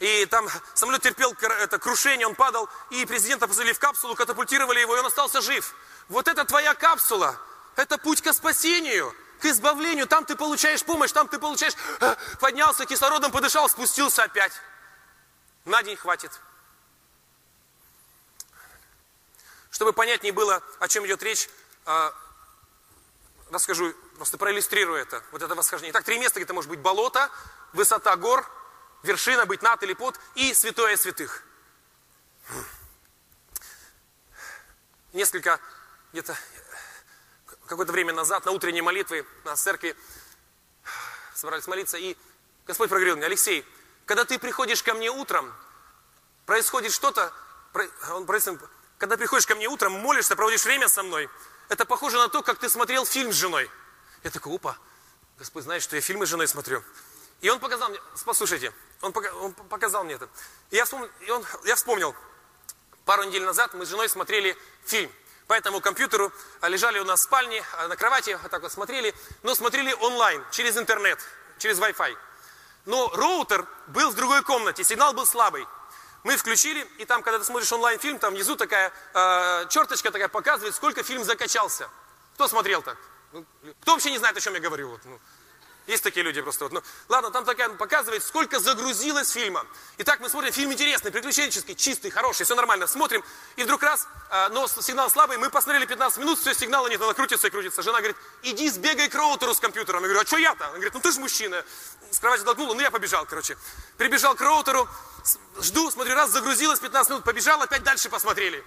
И там самолет терпел это крушение, он падал, и президента посадили в капсулу, катапультировали его, и он остался жив. Вот это твоя капсула, это путь к спасению, к избавлению. Там ты получаешь помощь, там ты получаешь, э, поднялся, кислородом подышал, спустился опять. На день хватит. Чтобы понятнее было, о чем идет речь, а, расскажу, просто проиллюстрирую это, вот это восхождение. Итак, три места, где это может быть болото, высота гор – вершина быть над или под, и святое святых. Несколько где-то какое-то время назад на утренней молитве на церкви собрались молиться, и Господь проговорил мне, Алексей, когда ты приходишь ко мне утром, происходит что-то, он происходит, когда приходишь ко мне утром, молишься, проводишь время со мной, это похоже на то, как ты смотрел фильм с женой. Я такой, опа, Господь знает, что я фильмы с женой смотрю. И он показал мне, послушайте, он, он показал мне это. И я вспомнил, и он, я вспомнил, пару недель назад мы с женой смотрели фильм. По этому компьютеру а, лежали у нас в спальне, а, на кровати, вот так вот смотрели, но смотрели онлайн, через интернет, через Wi-Fi. Но роутер был в другой комнате, сигнал был слабый. Мы включили, и там, когда ты смотришь онлайн-фильм, там внизу такая э, черточка такая показывает, сколько фильм закачался. Кто смотрел так? Ну, кто вообще не знает, о чем я говорю? Вот, ну. Есть такие люди просто. Вот. Ну, ладно, там такая показывает, сколько загрузилось фильма. Итак, мы смотрим фильм интересный, приключенческий, чистый, хороший, все нормально. Смотрим, и вдруг раз, а, но сигнал слабый, мы посмотрели 15 минут, все, сигнала нет, она крутится и крутится. Жена говорит, иди сбегай к роутеру с компьютером. Я говорю, а что я-то? Она говорит, ну ты же мужчина. С кровати толкнула, ну я побежал, короче. Прибежал к роутеру, жду, смотрю, раз загрузилось, 15 минут, побежал, опять дальше посмотрели.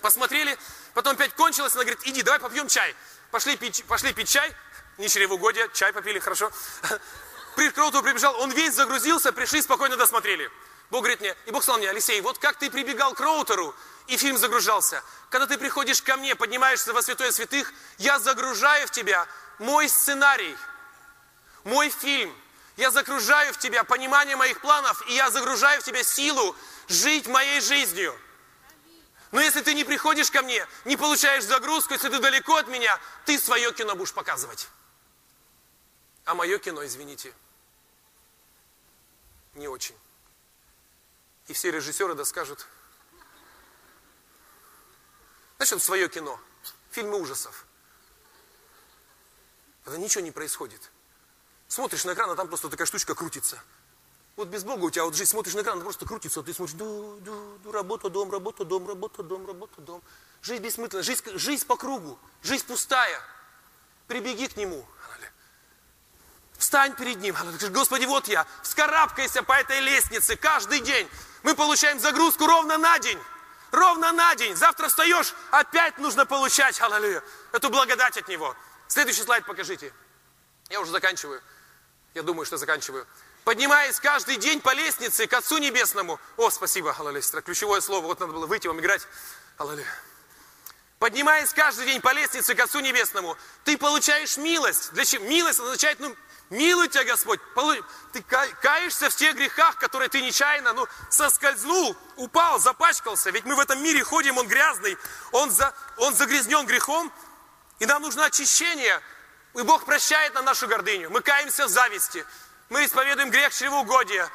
Посмотрели, потом опять кончилось, она говорит, иди, давай попьем чай. Пошли пить, пошли пить чай, не чревоугодие, чай попили, хорошо. *laughs* При Кроуту прибежал, он весь загрузился, пришли, спокойно досмотрели. Бог говорит мне, и Бог сказал мне, Алексей, вот как ты прибегал к роутеру, и фильм загружался. Когда ты приходишь ко мне, поднимаешься во святое святых, я загружаю в тебя мой сценарий, мой фильм. Я загружаю в тебя понимание моих планов, и я загружаю в тебя силу жить моей жизнью. Но если ты не приходишь ко мне, не получаешь загрузку, если ты далеко от меня, ты свое кино будешь показывать. А мое кино, извините, не очень. И все режиссеры да скажут, значит, свое кино, фильмы ужасов. Это ничего не происходит. Смотришь на экран, а там просто такая штучка крутится. Вот без Бога у тебя вот жизнь, смотришь на экран, она просто крутится, ты смотришь, ду, ду, ду, работа, дом, работа, дом, работа, дом, работа, дом. Жизнь бессмысленна, жизнь, жизнь по кругу, жизнь пустая. Прибеги к Нему. Встань перед Ним. Господи, вот я. Вскарабкайся по этой лестнице каждый день. Мы получаем загрузку ровно на день. Ровно на день. Завтра встаешь, опять нужно получать, аллилуйя, эту благодать от Него. Следующий слайд покажите. Я уже заканчиваю. Я думаю, что заканчиваю. Поднимаясь каждый день по лестнице к Отцу Небесному. О, спасибо, аллилуйя, ключевое слово. Вот надо было выйти вам играть. Аллилуйя. Поднимаясь каждый день по лестнице к Отцу Небесному, ты получаешь милость. Для чего? Милость означает, ну, Милуй тебя Господь. Ты каешься в тех грехах, которые ты нечаянно ну, соскользнул, упал, запачкался. Ведь мы в этом мире ходим, он грязный, он, за, он загрязнен грехом. И нам нужно очищение. И Бог прощает нам нашу гордыню. Мы каемся в зависти. Мы исповедуем грех чревоугодия,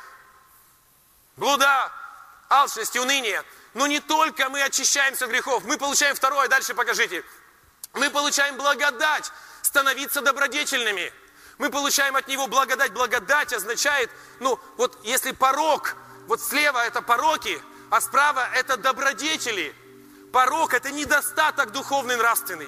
блуда, алчности, уныния. Но не только мы очищаемся от грехов, мы получаем второе, дальше покажите. Мы получаем благодать становиться добродетельными – мы получаем от Него благодать. Благодать означает, ну, вот если порог, вот слева это пороки, а справа это добродетели. Порог – это недостаток духовный, нравственный.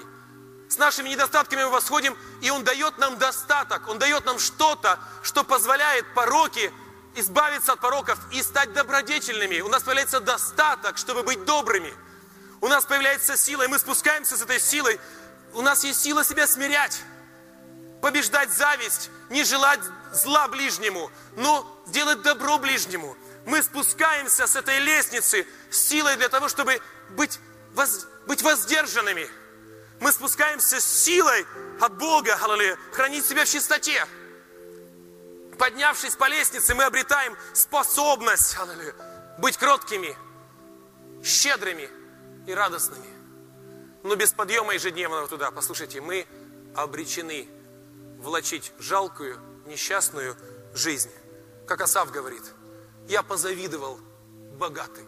С нашими недостатками мы восходим, и Он дает нам достаток. Он дает нам что-то, что позволяет пороки избавиться от пороков и стать добродетельными. У нас появляется достаток, чтобы быть добрыми. У нас появляется сила, и мы спускаемся с этой силой. У нас есть сила себя смирять побеждать зависть, не желать зла ближнему, но делать добро ближнему. Мы спускаемся с этой лестницы с силой для того, чтобы быть, воз, быть воздержанными. Мы спускаемся с силой от Бога, аллилуйя, хранить себя в чистоте. Поднявшись по лестнице, мы обретаем способность, аллилуйя, быть кроткими, щедрыми и радостными. Но без подъема ежедневного туда, послушайте, мы обречены влачить жалкую, несчастную жизнь. Как Асав говорит, я позавидовал богатым,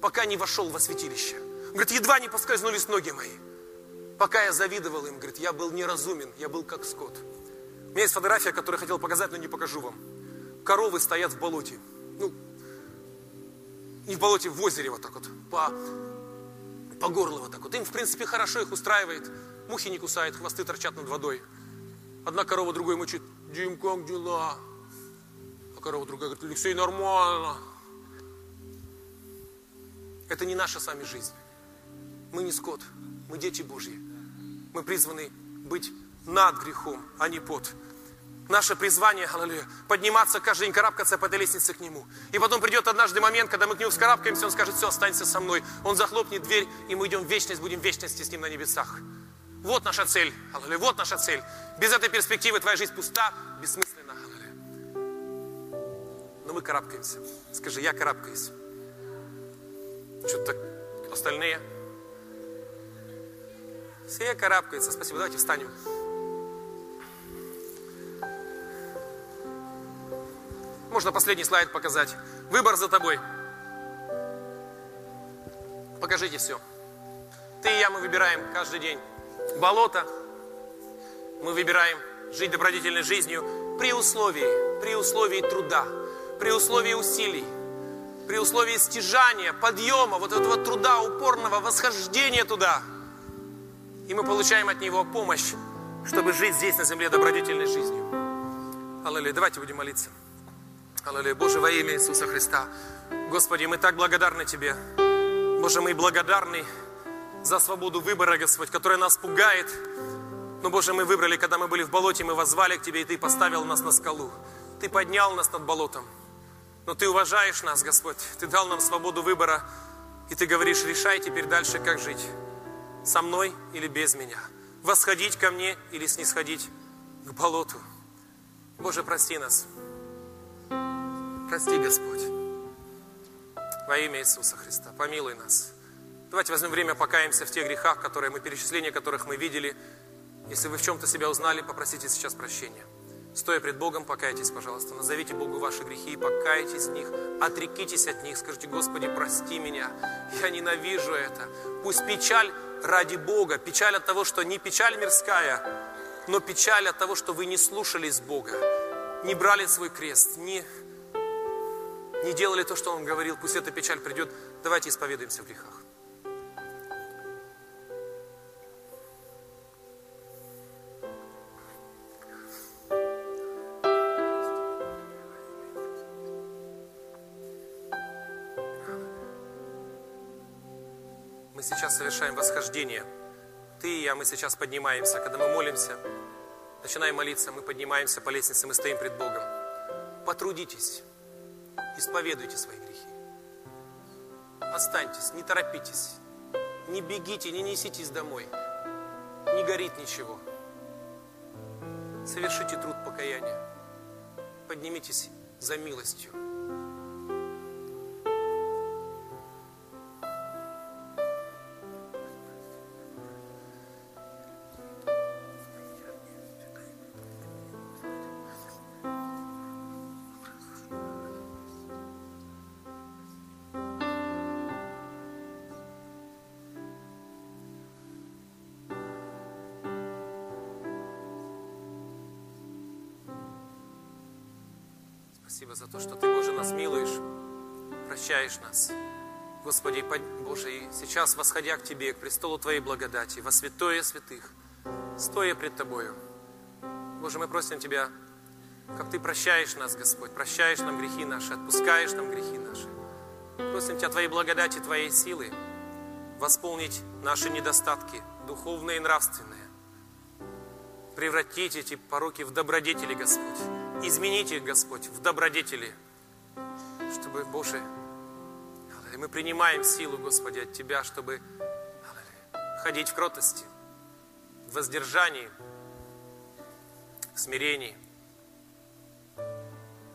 пока не вошел во святилище. Говорит, едва не поскользнулись ноги мои. Пока я завидовал им, говорит, я был неразумен, я был как скот. У меня есть фотография, которую я хотел показать, но не покажу вам. Коровы стоят в болоте. Ну, не в болоте, в озере вот так вот, по, по горло вот так вот. Им, в принципе, хорошо их устраивает. Мухи не кусают, хвосты торчат над водой. Одна корова другой мучит, Дим, как дела? А корова другая говорит, Алексей, нормально. Это не наша с вами жизнь. Мы не скот, мы дети Божьи. Мы призваны быть над грехом, а не под. Наше призвание, аллилуйя, подниматься каждый день, карабкаться по этой лестнице к Нему. И потом придет однажды момент, когда мы к Нему вскарабкаемся, Он скажет, все, останься со мной. Он захлопнет дверь, и мы идем в вечность, будем в вечности с Ним на небесах. Вот наша цель, аллилуйя, вот наша цель. Без этой перспективы твоя жизнь пуста, бессмысленна, аллилуйя. Но мы карабкаемся. Скажи, я карабкаюсь. Что-то остальные. Все карабкаются. Спасибо. Давайте встанем. Можно последний слайд показать. Выбор за тобой. Покажите все. Ты и я, мы выбираем каждый день болото. Мы выбираем жить добродетельной жизнью при условии, при условии труда, при условии усилий, при условии стяжания, подъема, вот этого труда, упорного восхождения туда. И мы получаем от Него помощь, чтобы жить здесь, на земле, добродетельной жизнью. Аллилуйя. Давайте будем молиться. Аллилуйя. Боже, во имя Иисуса Христа. Господи, мы так благодарны Тебе. Боже, мы благодарны за свободу выбора, Господь, которая нас пугает. Но, Боже, мы выбрали, когда мы были в болоте, мы возвали к Тебе, и Ты поставил нас на скалу. Ты поднял нас над болотом. Но Ты уважаешь нас, Господь. Ты дал нам свободу выбора. И Ты говоришь, решай теперь дальше, как жить. Со мной или без меня. Восходить ко мне или снисходить к болоту. Боже, прости нас. Прости, Господь. Во имя Иисуса Христа. Помилуй нас. Давайте возьмем время, покаемся в тех грехах, которые мы, перечисления которых мы видели. Если вы в чем-то себя узнали, попросите сейчас прощения. Стоя пред Богом, покайтесь, пожалуйста. Назовите Богу ваши грехи, покайтесь в них, отрекитесь от них. Скажите, Господи, прости меня, я ненавижу это. Пусть печаль ради Бога, печаль от того, что не печаль мирская, но печаль от того, что вы не слушались Бога, не брали свой крест, не, не делали то, что Он говорил. Пусть эта печаль придет. Давайте исповедуемся в грехах. Мы сейчас совершаем восхождение. Ты и я, мы сейчас поднимаемся. Когда мы молимся, начинаем молиться, мы поднимаемся по лестнице, мы стоим пред Богом. Потрудитесь, исповедуйте свои грехи. Останьтесь, не торопитесь, не бегите, не неситесь домой. Не горит ничего. Совершите труд покаяния. Поднимитесь за милостью. То, что Ты, Боже, нас милуешь, прощаешь нас. Господи, Боже, и сейчас, восходя к Тебе, к престолу Твоей благодати, во святое святых, стоя пред Тобою, Боже, мы просим Тебя, как Ты прощаешь нас, Господь, прощаешь нам грехи наши, отпускаешь нам грехи наши. Просим Тебя Твоей благодати, Твоей силы восполнить наши недостатки, духовные и нравственные, превратить эти пороки в добродетели, Господь. Измените их, Господь, в добродетели, чтобы, Боже, мы принимаем силу, Господи, от Тебя, чтобы ходить в кротости, в воздержании, в смирении.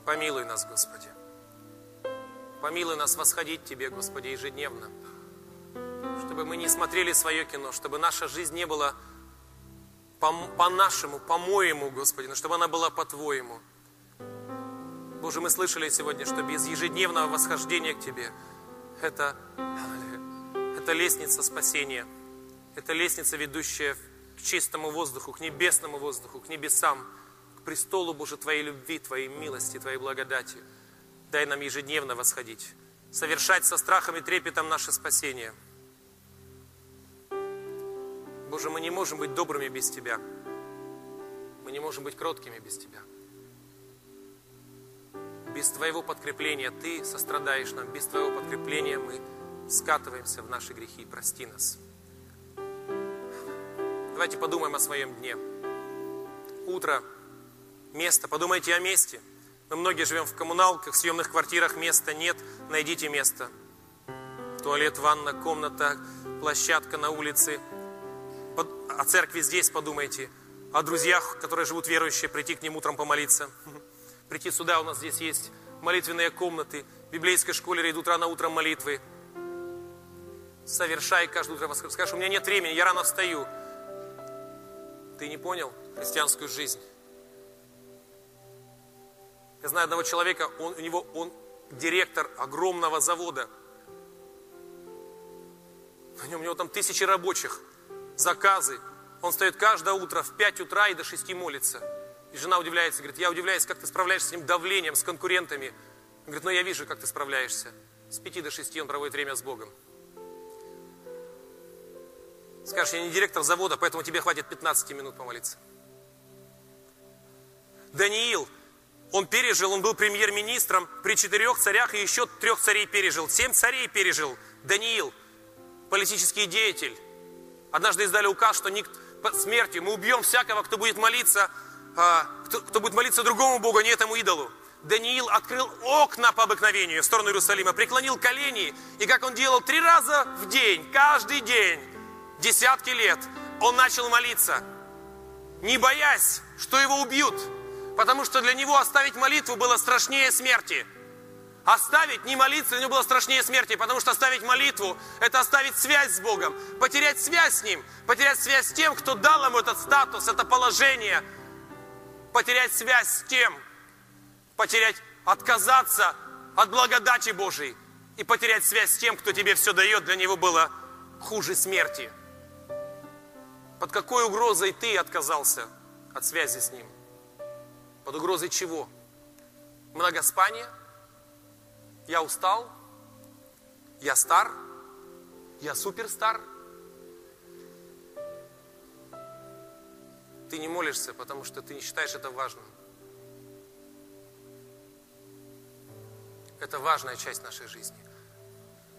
Помилуй нас, Господи. Помилуй нас восходить Тебе, Господи, ежедневно. Чтобы мы не смотрели свое кино, чтобы наша жизнь не была по-нашему, по по-моему, Господи, но чтобы она была по-Твоему. Боже, мы слышали сегодня, что без ежедневного восхождения к Тебе это, это лестница спасения, это лестница, ведущая к чистому воздуху, к небесному воздуху, к небесам, к престолу, Боже, Твоей любви, Твоей милости, Твоей благодати. Дай нам ежедневно восходить, совершать со страхом и трепетом наше спасение. Боже, мы не можем быть добрыми без Тебя. Мы не можем быть кроткими без Тебя без Твоего подкрепления Ты сострадаешь нам, без Твоего подкрепления мы скатываемся в наши грехи. Прости нас. Давайте подумаем о своем дне. Утро, место. Подумайте о месте. Мы многие живем в коммуналках, в съемных квартирах, места нет. Найдите место. Туалет, ванна, комната, площадка на улице. О церкви здесь подумайте. О друзьях, которые живут верующие, прийти к ним утром помолиться. Прийти сюда, у нас здесь есть молитвенные комнаты. В библейской школе идут рано утром молитвы. Совершай каждое утро воскресенье. Скажешь, у меня нет времени, я рано встаю. Ты не понял христианскую жизнь. Я знаю одного человека, он, у него, он директор огромного завода. У него, у него там тысячи рабочих, заказы. Он встает каждое утро в 5 утра и до 6 молится. И жена удивляется, говорит, я удивляюсь, как ты справляешься с этим давлением, с конкурентами. Он говорит, ну я вижу, как ты справляешься. С 5 до 6 он проводит время с Богом. Скажешь, я не директор завода, поэтому тебе хватит 15 минут помолиться. Даниил, он пережил, он был премьер-министром при четырех царях и еще трех царей пережил. Семь царей пережил. Даниил, политический деятель. Однажды издали указ, что ник... смертью мы убьем всякого, кто будет молиться, а, кто, кто будет молиться другому Богу, а не этому идолу. Даниил открыл окна по обыкновению в сторону Иерусалима, преклонил колени, и как он делал три раза в день, каждый день, десятки лет, он начал молиться, не боясь, что его убьют, потому что для него оставить молитву было страшнее смерти. Оставить, не молиться, для него было страшнее смерти, потому что оставить молитву – это оставить связь с Богом, потерять связь с Ним, потерять связь с тем, кто дал ему этот статус, это положение, потерять связь с тем, потерять, отказаться от благодати Божией и потерять связь с тем, кто тебе все дает, для него было хуже смерти. Под какой угрозой ты отказался от связи с Ним? Под угрозой чего? Многоспание? Я устал? Я стар? Я суперстар? Ты не молишься, потому что ты не считаешь это важным. Это важная часть нашей жизни.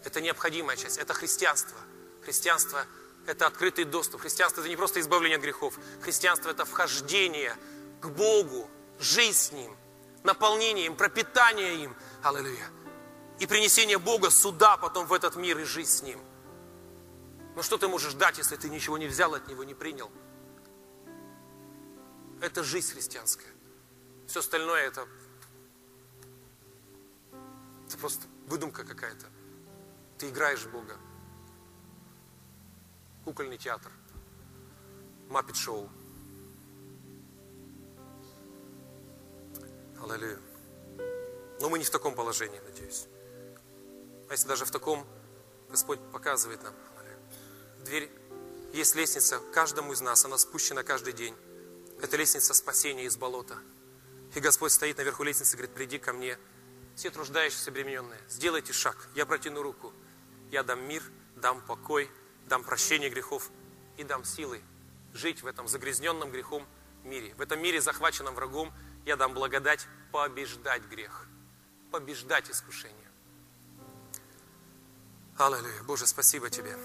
Это необходимая часть. Это христианство. Христианство – это открытый доступ. Христианство – это не просто избавление от грехов. Христианство – это вхождение к Богу, жизнь с Ним, наполнение им, пропитание им. Аллилуйя. И принесение Бога суда потом в этот мир и жизнь с Ним. Но что ты можешь дать, если ты ничего не взял от Него, не принял? Это жизнь христианская. Все остальное это, это просто выдумка какая-то. Ты играешь в Бога. Кукольный театр. Маппет-шоу. Аллилуйя. Но мы не в таком положении, надеюсь. А если даже в таком, Господь показывает нам. Дверь, есть лестница каждому из нас, она спущена каждый день. Это лестница спасения из болота. И Господь стоит наверху лестницы и говорит, приди ко мне, все труждающиеся, обремененные, сделайте шаг, я протяну руку, я дам мир, дам покой, дам прощение грехов и дам силы жить в этом загрязненном грехом мире. В этом мире, захваченном врагом, я дам благодать побеждать грех, побеждать искушение. Аллилуйя. Боже, спасибо Тебе.